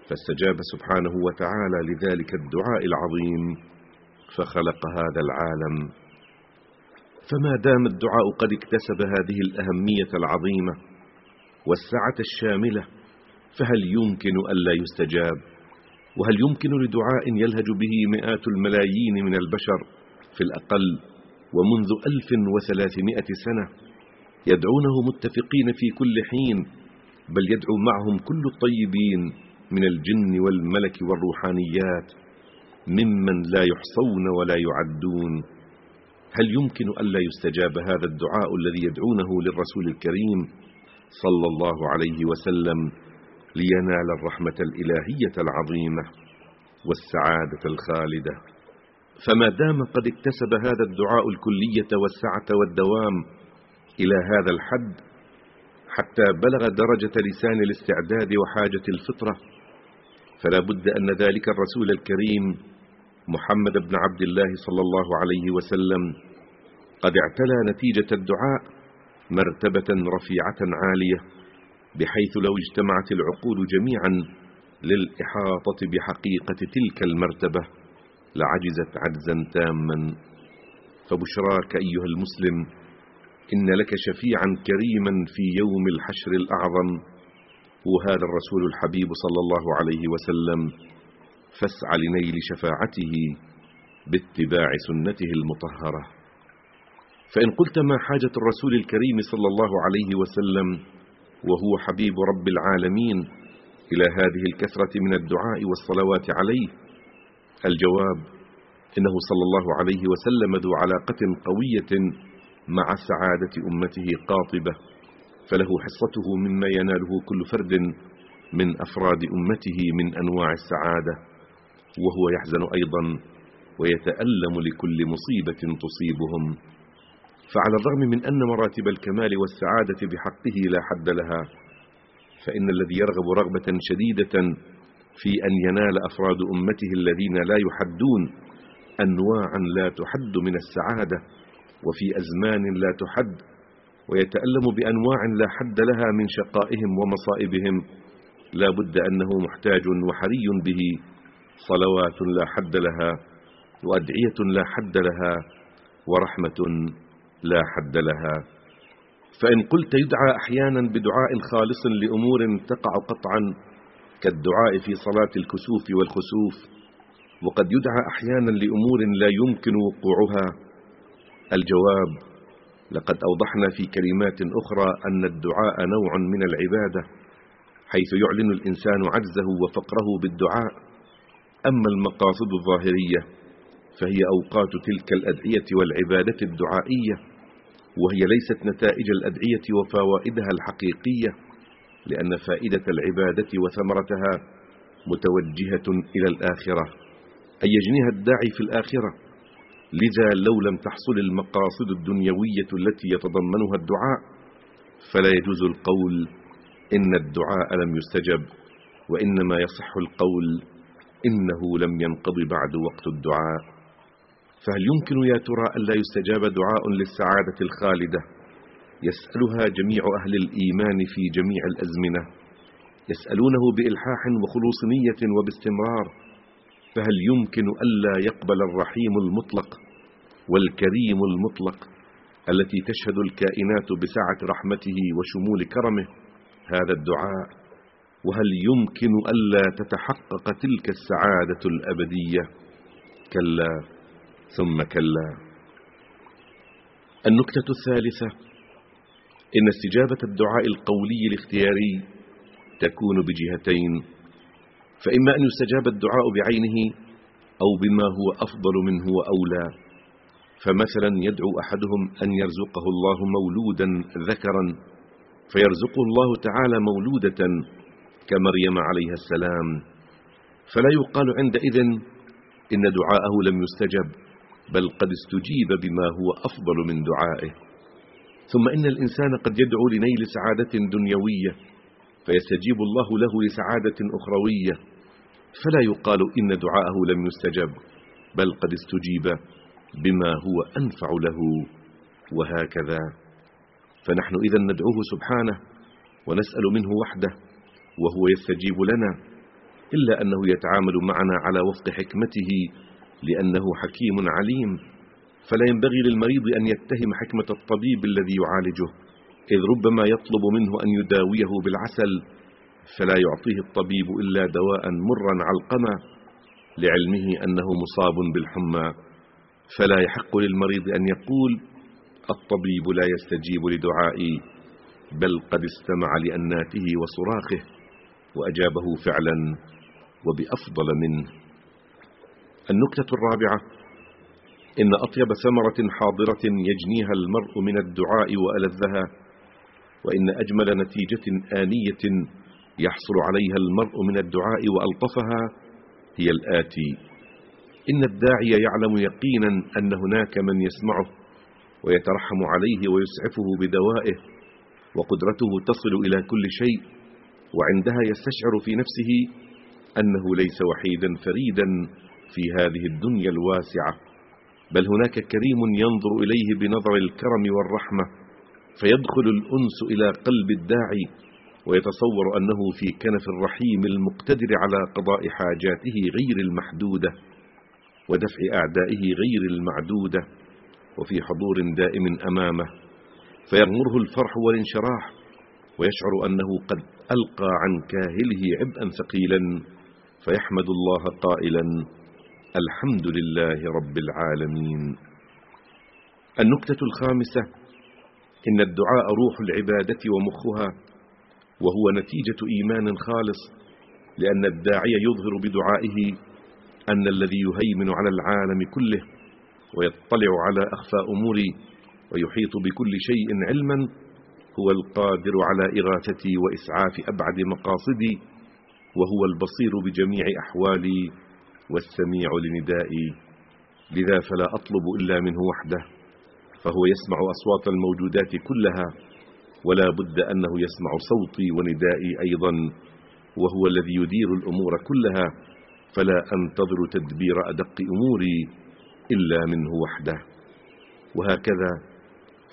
فاستجاب سبحانه وتعالى لذلك الدعاء العظيم فخلق هذا العالم. فما دام الدعاء قد اكتسب هذه الأهمية العظيمة والسعة الشاملة فهل يمكن ألا يستجاب؟ وهل يمكن لدعاء يلهج به مئات الملايين من البشر في الأقل ومنذ ألف وثلاثمائة سنة؟ يدعونه متفقين في كل حين بل يدعو معهم كل الطيبين من الجن والملك والروحانيات ممن لا يحصون ولا يعدون. هل يمكن ألا يستجاب هذا الدعاء الذي يدعونه للرسول الكريم صلى الله عليه وسلم لينال الرحمة الإلهية العظيمة والسعادة الخالدة؟ فما دام قد اكتسب هذا الدعاء الكلية والسعة والدوام إلى هذا الحد حتى بلغ درجة لسان الاستعداد وحاجة الفطرة فلا بد أن ذلك الرسول الكريم محمد بن عبد الله صلى الله عليه وسلم قد اعتلى نتيجة الدعاء مرتبة رفيعة عالية بحيث لو اجتمعت العقول جميعا للإحاطة بحقيقة تلك المرتبة لعجزت عجزا تاما. فبشراك أيها المسلم إن لك شفيعا كريما في يوم الحشر الأعظم. وهذا الرسول الحبيب صلى الله عليه وسلم فاسع لنيل شفاعته باتباع سنته المطهرة. فإن قلت ما حاجة الرسول الكريم صلى الله عليه وسلم وهو حبيب رب العالمين إلى هذه الكثرة من الدعاء والصلوات عليه الجواب إنه صلى الله عليه وسلم ذو علاقة قوية مع سعادة أمته قاطبة فله حصته مما يناله كل فرد من أفراد أمته من أنواع السعادة وهو يحزن أيضا ويتألم لكل مصيبة تصيبهم. فعلى الرغم من أن مراتب الكمال والسعادة بحقه لا حد لها فإن الذي يرغب رغبة شديدة في أن ينال أفراد أمته الذين لا يحدون أنواعا لا تحد من السعادة وفي أزمان لا تحد ويتألم بأنواع لا حد لها من شقائهم ومصائبهم. لا بد أنه محتاج وحري به صلوات لا حد لها وأدعية لا حد لها ورحمة لا حد لها. فإن قلت يدعى أحيانا بدعاء خالص لأمور تقع قطعا كالدعاء في صلاة الكسوف والخسوف وقد يدعى أحيانا لأمور لا يمكن وقوعها. الجواب لقد أوضحنا في كلمات أخرى أن الدعاء نوع من العبادة حيث يعلن الإنسان عجزه وفقره بالدعاء. أما المقاصد الظاهرية فهي أوقات تلك الأدعية والعبادة الدعائية وهي ليست نتائج الأدعية وفوائدها الحقيقية لأن فائدة العبادة وثمرتها متوجهة إلى الآخرة أي يجنيها الداعي في الآخرة. لذا لو لم تحصل المقاصد الدنيوية التي يتضمنها الدعاء فلا يجوز القول إن الدعاء لم يستجب وإنما يصح القول إنه لم ينقض بعد وقت الدعاء. فهل يمكن يا ترى أن لا يستجاب دعاء للسعادة الخالدة؟ يسألها جميع أهل الإيمان في جميع الأزمنة. يسألونه بإلحاح وخلوص نية وباستمرار فهل يمكن ألا يقبل الرحيم المطلق والكريم المطلق التي تشهد الكائنات بسعة رحمته وشمول كرمه. هذا الدعاء وهل يمكن ألا تتحقق تلك السعادة الأبدية؟ كلا ثم كلا. النكتة الثالثة إن استجابة الدعاء القولي الاختياري تكون بجهتين فإما أن يستجاب الدعاء بعينه أو بما هو أفضل منه وأولى. فمثلا يدعو أحدهم أن يرزقه الله مولودا ذكرا فيرزقه الله تعالى مولودة كمريم عليها السلام. فلا يقال عندئذ إن دعاءه لم يستجب بل قد استجيب بما هو أفضل من دعائه. ثم إن الإنسان قد يدعو لنيل سعادة دنيوية فيستجيب الله له لسعادة أخروية. فلا يقال إن دعاءه لم يستجب بل قد استجيب. بما هو أنفع له وهكذا. فنحن إذا ندعوه سبحانه ونسأل منه وحده وهو يستجيب لنا إلا أنه يتعامل معنا على وفق حكمته لأنه حكيم عليم. فلا ينبغي للمريض أن يتهم حكمة الطبيب الذي يعالجه إذ ربما يطلب منه أن يداويه بالعسل فلا يعطيه الطبيب إلا دواء مرا علقما لعلمه أنه مصاب بالحمى. فلا يحق للمريض أن يقول الطبيب لا يستجيب لدعائي بل قد استمع لأناته وصراخه وأجابه فعلا وبأفضل منه. النكتة الرابعة إن أطيب ثمرة حاضرة يجنيها المرء من الدعاء وألذها وإن أجمل نتيجة آنية يحصل عليها المرء من الدعاء وألطفها هي الآتي إن الداعي يعلم يقينا أن هناك من يسمعه ويترحم عليه ويسعفه بدوائه وقدرته تصل إلى كل شيء وعندها يستشعر في نفسه أنه ليس وحيدا فريدا في هذه الدنيا الواسعة. بل هناك كريم ينظر إليه بنظر الكرم والرحمة فيدخل الأنس إلى قلب الداعي ويتصور أنه في كنف الرحيم المقتدر على قضاء حاجاته غير المحدودة. ودفع أعدائه غير المعدودة وفي حضور دائم أمامه. فيغمره الفرح والانشراح ويشعر أنه قد ألقى عن كاهله عبئا ثقيلا فيحمد الله قائلا الحمد لله رب العالمين. النكتة الخامسة إن الدعاء روح العبادة ومخها وهو نتيجة إيمان خالص لأن الداعي يظهر بدعائه أن الذي يهيمن على العالم كله ويطلع على أخفى أموري ويحيط بكل شيء علما هو القادر على إغاثتي وإسعاف أبعد مقاصدي وهو البصير بجميع أحوالي والسميع لندائي. لذا فلا أطلب إلا منه وحده فهو يسمع أصوات الموجودات كلها ولا بد أنه يسمع صوتي وندائي أيضا وهو الذي يدير الأمور كلها. فلا أنتظر تدبير أدق أموري إلا منه وحده. وهكذا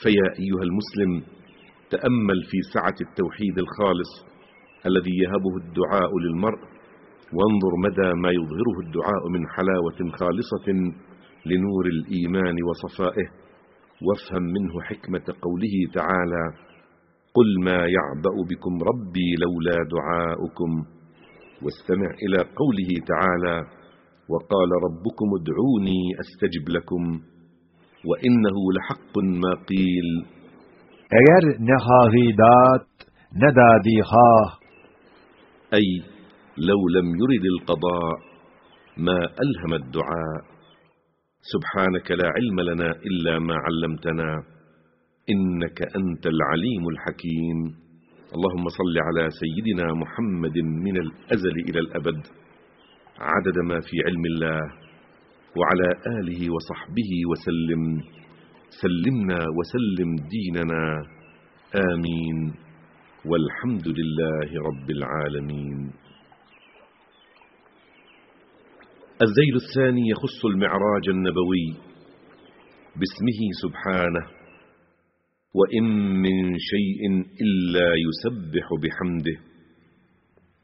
فيا أيها المسلم تأمل في سعة التوحيد الخالص الذي يهبه الدعاء للمرء وانظر مدى ما يظهره الدعاء من حلاوة خالصة لنور الإيمان وصفائه وافهم منه حكمة قوله تعالى قل ما يعبأ بكم ربي لولا دعاؤكم واستمع إلى قوله تعالى وقال ربكم ادعوني أستجب لكم وإنه لحق ما قيل. hahidat ne dadi ha أي لو لم يرد القضاء ما ألهم الدعاء. سبحانك لا علم لنا إلا ما علمتنا إنك أنت العليم الحكيم. اللهم صل على سيدنا محمد من الأزل إلى الأبد. عدد ما في علم الله. وعلى آله وصحبه وسلم. سلمنا وسلم ديننا. آمين. والحمد لله رب العالمين. الذيل الثاني يخص المعراج النبوي. باسمه سبحانه. وإن من شيء إلا يسبح بحمده.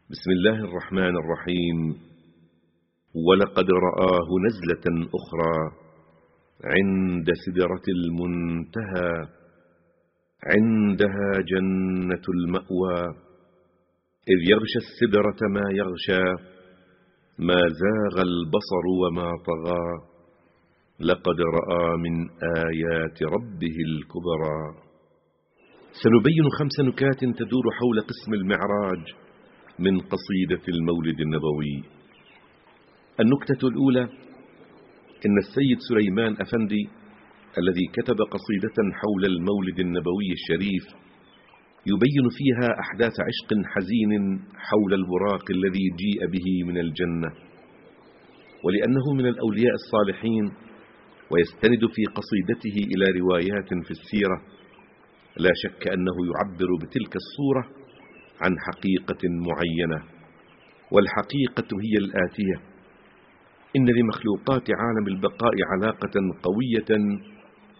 بسم الله الرحمن الرحيم. ولقد رآه نزلة أخرى عند سدرة المنتهى. عندها جنة المأوى. إذ يغشى السدرة ما يغشى. ما زاغ البصر وما طغى. لقد رأى من آيات ربه الكبرى. سنبين خمس نكات تدور حول قسم المعراج من قصيدة المولد النبوي. النكتة الأولى إن السيد سليمان أفندي الذي كتب قصيدة حول المولد النبوي الشريف يبين فيها أحداث عشق حزين حول البراق الذي جيء به من الجنة ولأنه من الأولياء الصالحين ويستند في قصيدته إلى روايات في السيرة لا شك أنه يعبر بتلك الصورة عن حقيقة معينة والحقيقة هي الآتية. إن لمخلوقات عالم البقاء علاقة قوية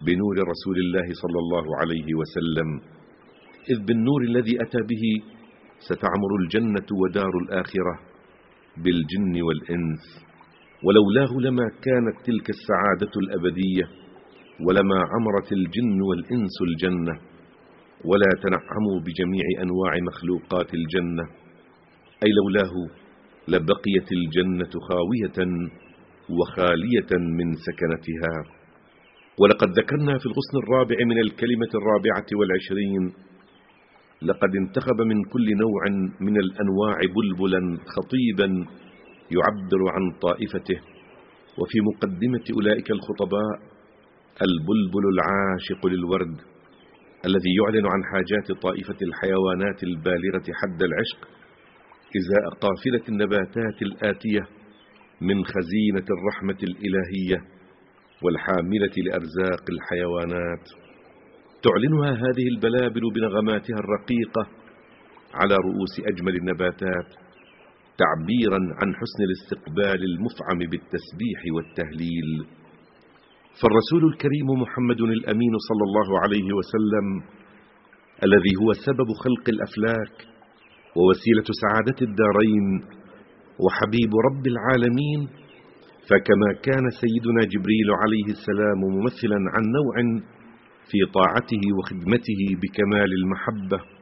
بنور رسول الله صلى الله عليه وسلم. إذ بالنور الذي أتى به ستعمر الجنة ودار الآخرة بالجن والإنس. ولولاه لما كانت تلك السعادة الأبدية ولما عمرت الجن والإنس الجنة ولا تنعموا بجميع أنواع مخلوقات الجنة. أي لولاه لبقيت الجنة خاوية وخالية من سكنتها. ولقد ذكرنا في الغصن الرابع من الكلمة الرابعة والعشرين لقد انتخب من كل نوع من الأنواع بلبلا خطيبا يعبر عن طائفته. وفي مقدمة أولئك الخطباء البلبل العاشق للورد الذي يعلن عن حاجات طائفة الحيوانات البالغة حد العشق إزاء قافلة النباتات الآتية من خزينة الرحمة الإلهية والحاملة لأرزاق الحيوانات. تعلنها هذه البلابل بنغماتها الرقيقة على رؤوس أجمل النباتات. تعبيرا عن حسن الاستقبال المفعم بالتسبيح والتهليل. فالرسول الكريم محمد الأمين صلى الله عليه وسلم الذي هو سبب خلق الأفلاك ووسيلة سعادة الدارين وحبيب رب العالمين فكما كان سيدنا جبريل عليه السلام ممثلا عن نوع في طاعته وخدمته بكمال المحبة.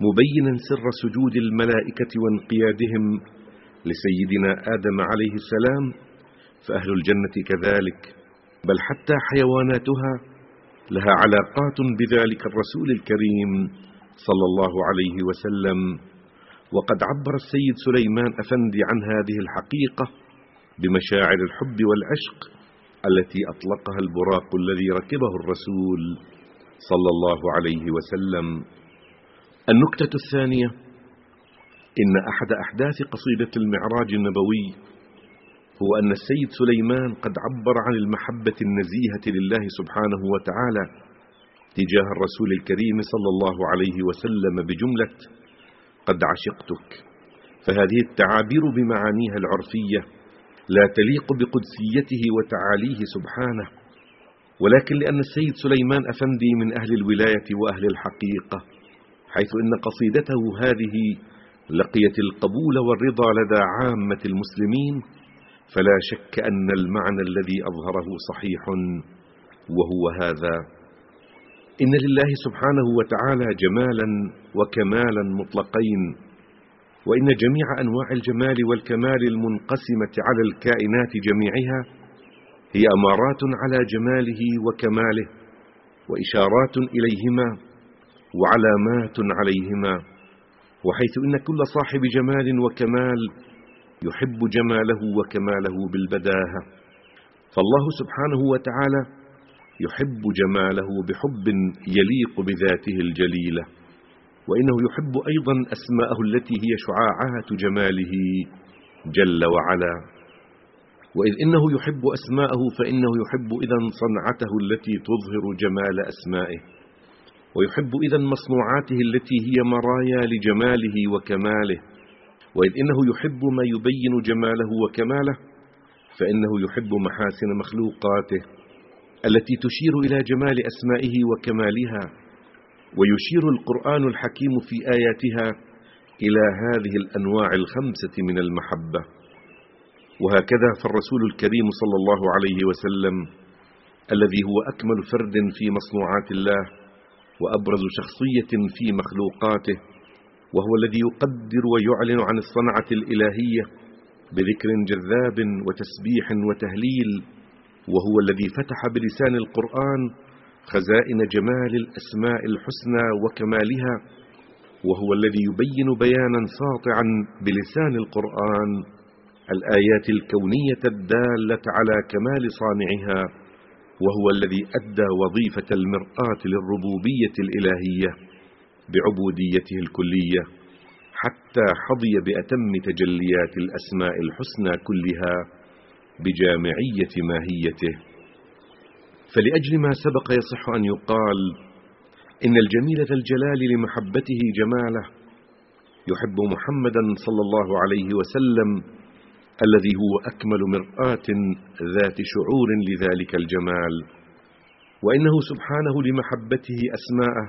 مبينا سر سجود الملائكة وانقيادهم لسيدنا آدم عليه السلام فأهل الجنة كذلك. بل حتى حيواناتها لها علاقات بذلك الرسول الكريم صلى الله عليه وسلم. وقد عبر السيد سليمان أفندي عن هذه الحقيقة بمشاعر الحب والعشق التي أطلقها البراق الذي ركبه الرسول صلى الله عليه وسلم. النكتة الثانية إن أحد أحداث قصيدة المعراج النبوي هو أن السيد سليمان قد عبر عن المحبة النزيهة لله سبحانه وتعالى تجاه الرسول الكريم صلى الله عليه وسلم بجملة قد عشقتك. فهذه التعابير بمعانيها العرفية لا تليق بقدسيته وتعاليه سبحانه ولكن لأن السيد سليمان أفندي من أهل الولاية وأهل الحقيقة حيث إن قصيدته هذه لقيت القبول والرضا لدى عامة المسلمين فلا شك أن المعنى الذي أظهره صحيح وهو هذا إن لله سبحانه وتعالى جمالا وكمالا مطلقين وإن جميع أنواع الجمال والكمال المنقسمة على الكائنات جميعها هي أمارات على جماله وكماله وإشارات إليهما وعلامات عليهما وحيث إن كل صاحب جمال وكمال يحب جماله وكماله بالبداهة. فالله سبحانه وتعالى يحب جماله بحب يليق بذاته الجليلة وإنه يحب أيضا أسماءه التي هي شعاعات جماله جل وعلا. وإذ إنه يحب أسماءه فإنه يحب إذا صنعته التي تظهر جمال أسمائه. ويحب إذا مصنوعاته التي هي مرايا لجماله وكماله. وإذ إنه يحب ما يبين جماله وكماله فإنه يحب محاسن مخلوقاته التي تشير إلى جمال أسمائه وكمالها ويشير القرآن الحكيم في آياتها إلى هذه الأنواع الخمسة من المحبة. وهكذا فالرسول الكريم صلى الله عليه وسلم الذي هو أكمل فرد في مصنوعات الله وأبرز شخصية في مخلوقاته وهو الذي يقدر ويعلن عن الصنعة الإلهية بذكر جذاب وتسبيح وتهليل وهو الذي فتح بلسان القرآن خزائن جمال الأسماء الحسنى وكمالها وهو الذي يبين بيانا ساطعا بلسان القرآن الآيات الكونية الدالة على كمال صانعها. وهو الذي أدى وظيفة المرآة للربوبية الإلهية بعبوديته الكلية حتى حظي بأتم تجليات الأسماء الحسنى كلها بجامعية ماهيته. فلأجل ما سبق يصح أن يقال إن الجميل ذا الجلال لمحبته جماله يحب محمدا صلى الله عليه وسلم الذي هو أكمل مرآة ذات شعور لذلك الجمال. وإنه سبحانه لمحبته أسماءه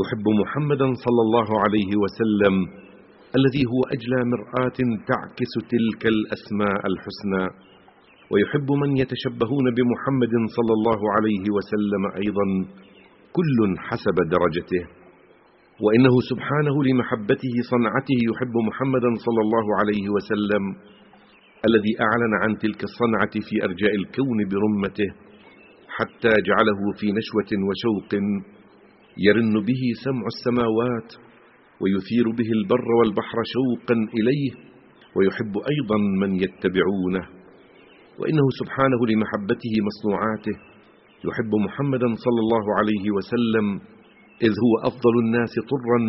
يحب محمدا صلى الله عليه وسلم الذي هو أجلى مرآة تعكس تلك الأسماء الحسنى. ويحب من يتشبهون بمحمد صلى الله عليه وسلم أيضا كل حسب درجته. وإنه سبحانه لمحبته صنعته يحب محمدا صلى الله عليه وسلم الذي أعلن عن تلك الصنعة في أرجاء الكون برمته حتى جعله في نشوة وشوق يرن به سمع السماوات ويثير به البر والبحر شوقا إليه ويحب أيضا من يتبعونه. وإنه سبحانه لمحبته مصنوعاته. يحب محمدا صلى الله عليه وسلم إذ هو أفضل الناس طرا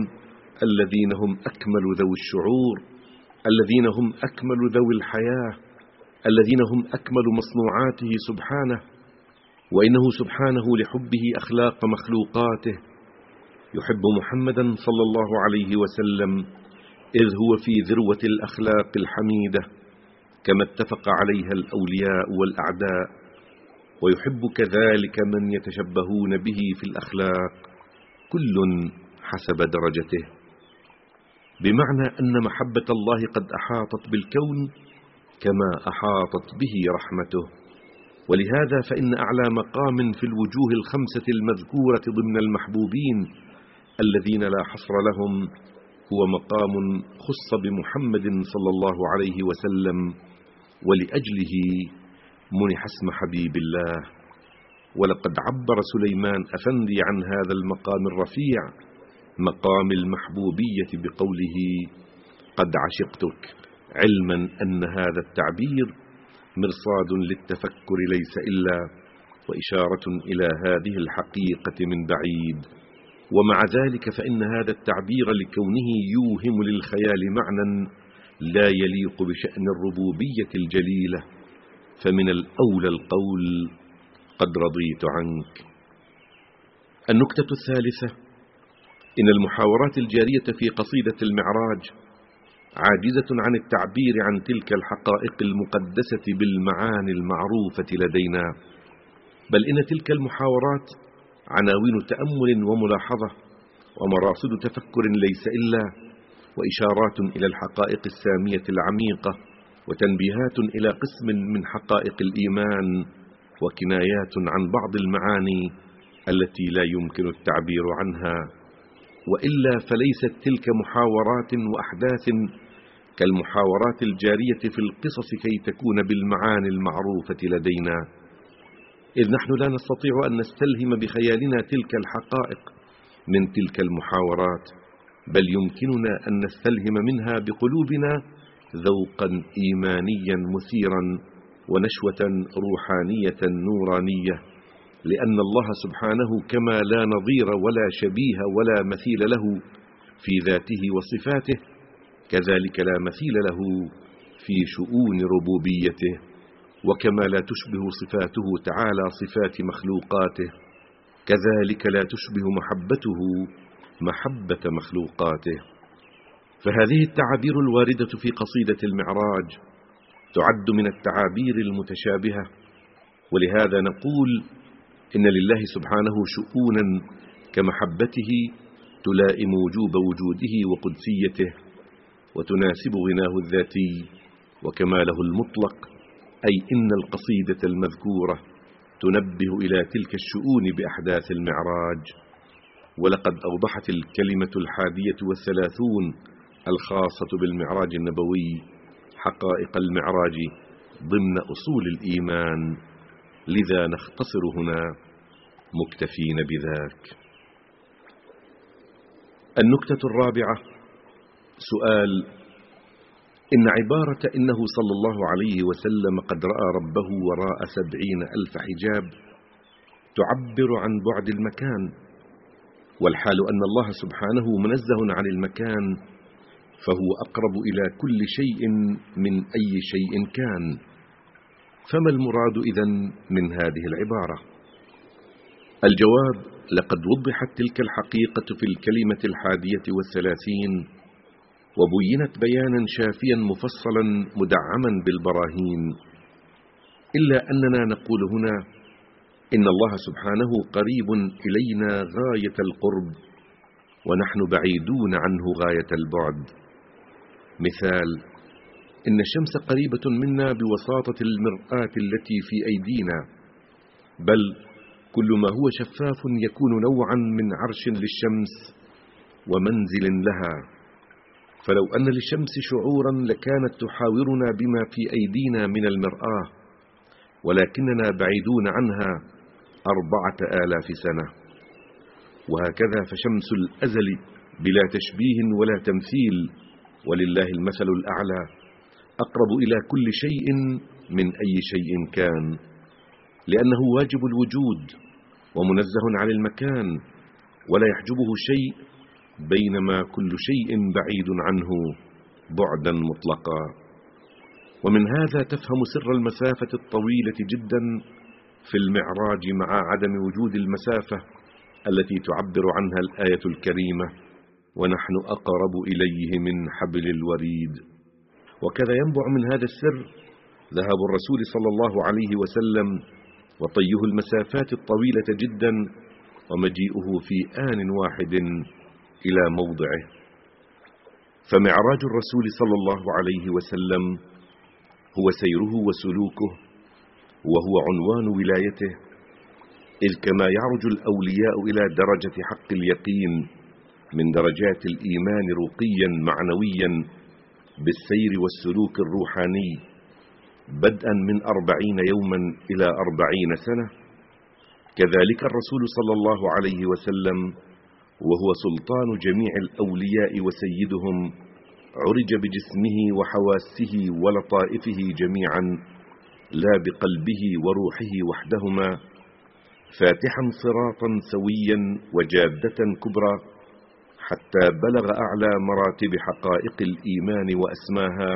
الذين هم أكمل ذوي الشعور. الذين هم أكمل ذوي الحياة الذين هم أكمل مصنوعاته سبحانه وإنه سبحانه لحبه أخلاق مخلوقاته. يحب محمدا صلى الله عليه وسلم إذ هو في ذروة الأخلاق الحميدة كما اتفق عليها الأولياء والأعداء. ويحب كذلك من يتشبهون به في الأخلاق كل حسب درجته. بمعنى أن محبة الله قد أحاطت بالكون كما أحاطت به رحمته. ولهذا فإن أعلى مقام في الوجوه الخمسة المذكورة ضمن المحبوبين الذين لا حصر لهم هو مقام خص بمحمد صلى الله عليه وسلم ولأجله منح اسم حبيب الله. ولقد عبر سليمان أفندي عن هذا المقام الرفيع مقام المحبوبية بقوله قد عشقتك علما أن هذا التعبير مرصاد للتفكر ليس إلا وإشارة إلى هذه الحقيقة من بعيد. ومع ذلك فإن هذا التعبير لكونه يوهم للخيال معنى لا يليق بشأن الربوبية الجليلة. فمن الأولى القول قد رضيت عنك. النكتة الثالثة إن المحاورات الجارية في قصيدة المعراج عاجزة عن التعبير عن تلك الحقائق المقدسة بالمعاني المعروفة لدينا. بل إن تلك المحاورات عناوين تأمل وملاحظة ومراصد تفكر ليس إلا وإشارات إلى الحقائق السامية العميقة وتنبيهات إلى قسم من حقائق الإيمان وكنايات عن بعض المعاني التي لا يمكن التعبير عنها. وإلا فليست تلك محاورات وأحداث كالمحاورات الجارية في القصص كي تكون بالمعاني المعروفة لدينا. إذ نحن لا نستطيع أن نستلهم بخيالنا تلك الحقائق من تلك المحاورات بل يمكننا أن نستلهم منها بقلوبنا ذوقا إيمانيا مثيرا ونشوة روحانية نورانية. لأن الله سبحانه كما لا نظير ولا شبيه ولا مثيل له في ذاته وصفاته كذلك لا مثيل له في شؤون ربوبيته وكما لا تشبه صفاته تعالى صفات مخلوقاته كذلك لا تشبه محبته محبة مخلوقاته. فهذه التعابير الواردة في قصيدة المعراج تعد من التعابير المتشابهة ولهذا نقول إن لله سبحانه شؤونا كمحبته تلائم وجوب وجوده وقدسيته وتناسب غناه الذاتي وكماله المطلق أي إن القصيدة المذكورة تنبه إلى تلك الشؤون بأحداث المعراج. ولقد أوضحت الكلمة الحادية والثلاثون الخاصة بالمعراج النبوي حقائق المعراج ضمن أصول الإيمان. لذا نختصر هنا مكتفين بذاك. النكتة الرابعة سؤال إن عبارة إنه صلى الله عليه وسلم قد رأى ربه وراء سبعين ألف حجاب تعبر عن بعد المكان والحال أن الله سبحانه منزه عن المكان فهو أقرب إلى كل شيء من أي شيء كان. فما المراد إذن من هذه العبارة؟ الجواب لقد وضحت تلك الحقيقة في الكلمة الحادية والثلاثين وبينت بيانا شافيا مفصلا مدعما بالبراهين إلا أننا نقول هنا إن الله سبحانه قريب إلينا غاية القرب ونحن بعيدون عنه غاية البعد. مثال إن الشمس قريبة منا بوساطة المرآة التي في أيدينا. بل كل ما هو شفاف يكون نوعا من عرش للشمس ومنزل لها. فلو أن للشمس شعورا لكانت تحاورنا بما في أيدينا من المرآة ولكننا بعيدون عنها أربعة آلاف سنة. وهكذا فشمس الأزل بلا تشبيه ولا تمثيل ولله المثل الأعلى. أقرب إلى كل شيء من أي شيء كان لأنه واجب الوجود ومنزه عن المكان ولا يحجبه شيء بينما كل شيء بعيد عنه بعدا مطلقا. ومن هذا تفهم سر المسافة الطويلة جدا في المعراج مع عدم وجود المسافة التي تعبر عنها الآية الكريمة ونحن أقرب إليه من حبل الوريد وكذا ينبع من هذا السر ذهاب الرسول صلى الله عليه وسلم وطيه المسافات الطويلة جدا ومجيئه في آن واحد إلى موضعه. فمعراج الرسول صلى الله عليه وسلم هو سيره وسلوكه وهو عنوان ولايته إذ كما يعرج الأولياء إلى درجة حق اليقين من درجات الإيمان رقيا معنويا بالسير والسلوك الروحاني بدءا من أربعين يوما إلى أربعين سنة. كذلك الرسول صلى الله عليه وسلم وهو سلطان جميع الأولياء وسيدهم عرج بجسمه وحواسه ولطائفه جميعا لا بقلبه وروحه وحدهما فاتحا صراطا سويا وجادة كبرى. حتى بلغ أعلى مراتب حقائق الإيمان وأسماها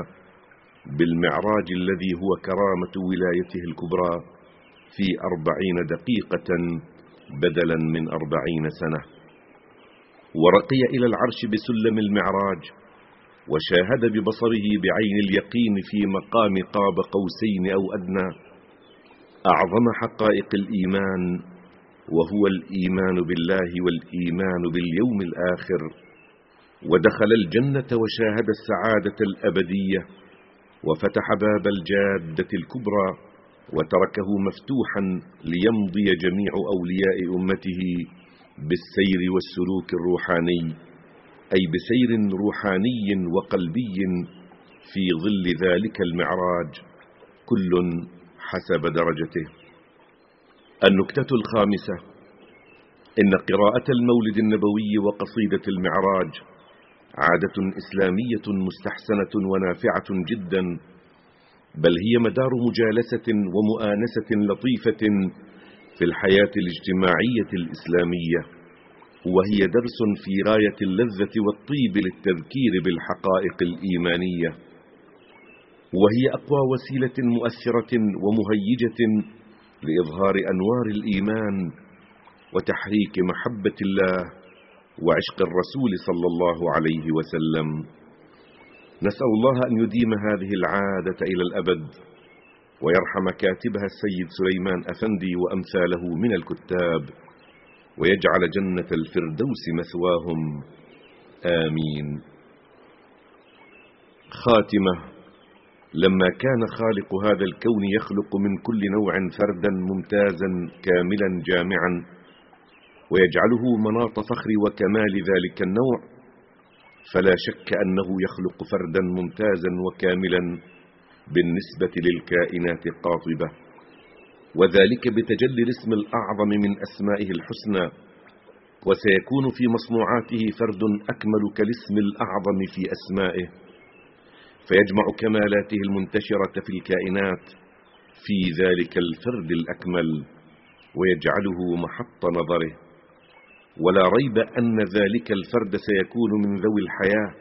بالمعراج الذي هو كرامة ولايته الكبرى في أربعين دقيقة بدلا من أربعين سنة. ورقي إلى العرش بسلم المعراج وشاهد ببصره بعين اليقين في مقام قاب قوسين أو أدنى. أعظم حقائق الإيمان وهو الإيمان بالله والإيمان باليوم الآخر. ودخل الجنة وشاهد السعادة الأبدية وفتح باب الجادة الكبرى وتركه مفتوحا ليمضي جميع أولياء أمته بالسير والسلوك الروحاني أي بسير روحاني وقلبي في ظل ذلك المعراج كل حسب درجته. النكتة الخامسة. إن قراءة المولد النبوي وقصيدة المعراج عادة إسلامية مستحسنة ونافعة جدا بل هي مدار مجالسة ومؤانسة لطيفة في الحياة الاجتماعية الإسلامية وهي درس في غاية اللذة والطيب للتذكير بالحقائق الإيمانية. وهي أقوى وسيلة مؤثرة ومهيجة لإظهار أنوار الإيمان وتحريك محبة الله وعشق الرسول صلى الله عليه وسلم. نسأل الله أن يديم هذه العادة إلى الأبد ويرحم كاتبها السيد سليمان أفندي وأمثاله من الكتاب ويجعل جنة الفردوس مثواهم. آمين. خاتمة. لما كان خالق هذا الكون يخلق من كل نوع فردا ممتازا كاملا جامعا ويجعله مناط فخر وكمال ذلك النوع فلا شك أنه يخلق فردا ممتازا وكاملا بالنسبة للكائنات قاطبة. وذلك بتجلي الاسم الأعظم من أسمائه الحسنى وسيكون في مصنوعاته فرد أكمل كالاسم الأعظم في أسمائه. فيجمع كمالاته المنتشرة في الكائنات في ذلك الفرد الأكمل ويجعله محط نظره. ولا ريب أن ذلك الفرد سيكون من ذوي الحياة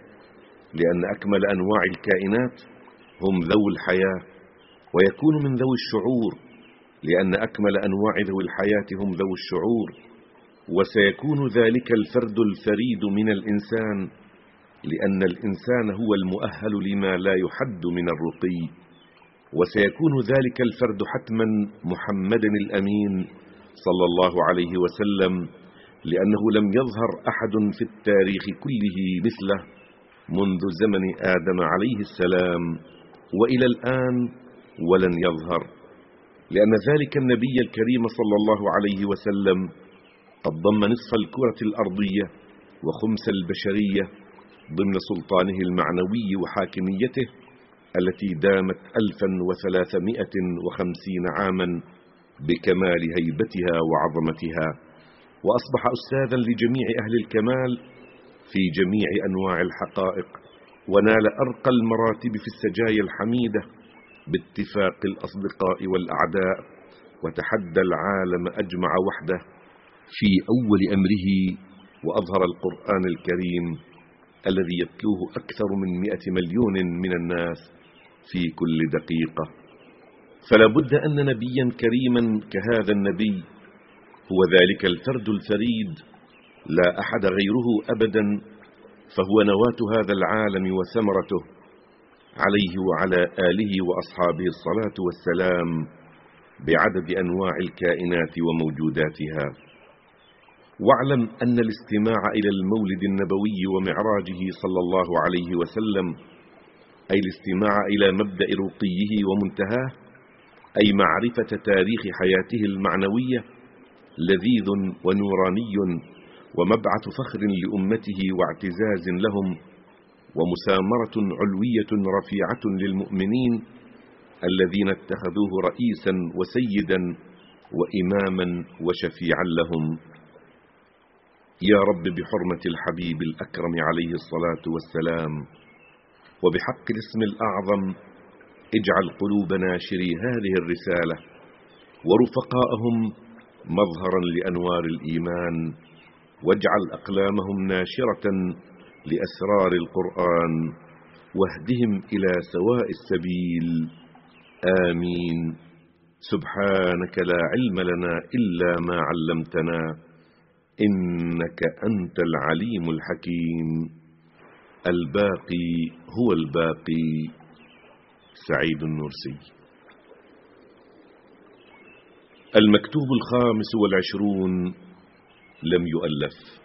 لأن أكمل أنواع الكائنات هم ذوي الحياة ويكون من ذوي الشعور لأن أكمل أنواع ذوي الحياة هم ذوي الشعور. وسيكون ذلك الفرد الفريد من الإنسان لأن الإنسان هو المؤهل لما لا يحد من الرقي وسيكون ذلك الفرد حتما محمدا الأمين صلى الله عليه وسلم لأنه لم يظهر أحد في التاريخ كله مثله منذ زمن آدم عليه السلام وإلى الآن ولن يظهر. لأن ذلك النبي الكريم صلى الله عليه وسلم قد ضم نصف الكرة الأرضية وخمس البشرية ضمن سلطانه المعنوي وحاكميته التي دامت ألفا وثلاثمائة وخمسين عاما بكمال هيبتها وعظمتها وأصبح أستاذا لجميع أهل الكمال في جميع أنواع الحقائق ونال أرقى المراتب في السجايا الحميدة باتفاق الأصدقاء والأعداء وتحدى العالم أجمع وحده في أول أمره وأظهر القرآن الكريم الذي يتلوه أكثر من مئة مليون من الناس في كل دقيقة. فلا بد أن نبيا كريما كهذا النبي. هو ذلك الفرد الفريد. لا أحد غيره أبدا. فهو نواة هذا العالم وثمرته. عليه وعلى آله وأصحابه الصلاة والسلام بعدد أنواع الكائنات وموجوداتها. واعلم أن الاستماع إلى المولد النبوي ومعراجه صلى الله عليه وسلم أي الاستماع إلى مبدأ رقيه ومنتهاه أي معرفة تاريخ حياته المعنوية لذيذ ونوراني ومبعث فخر لأمته واعتزاز لهم ومسامرة علوية رفيعة للمؤمنين الذين اتخذوه رئيسا وسيدا وإماما وشفيعا لهم. يا رب بحرمة الحبيب الأكرم عليه الصلاة والسلام وبحق الاسم الأعظم اجعل قلوب ناشري هذه الرسالة ورفقاءهم مظهرا لأنوار الإيمان واجعل أقلامهم ناشرة لأسرار القرآن واهدهم إلى سواء السبيل. آمين. سبحانك لا علم لنا إلا ما علمتنا. إنك أنت العليم الحكيم. الباقي هو الباقي. سعيد النرسي. المكتوب الخامس والعشرون لم يؤلف.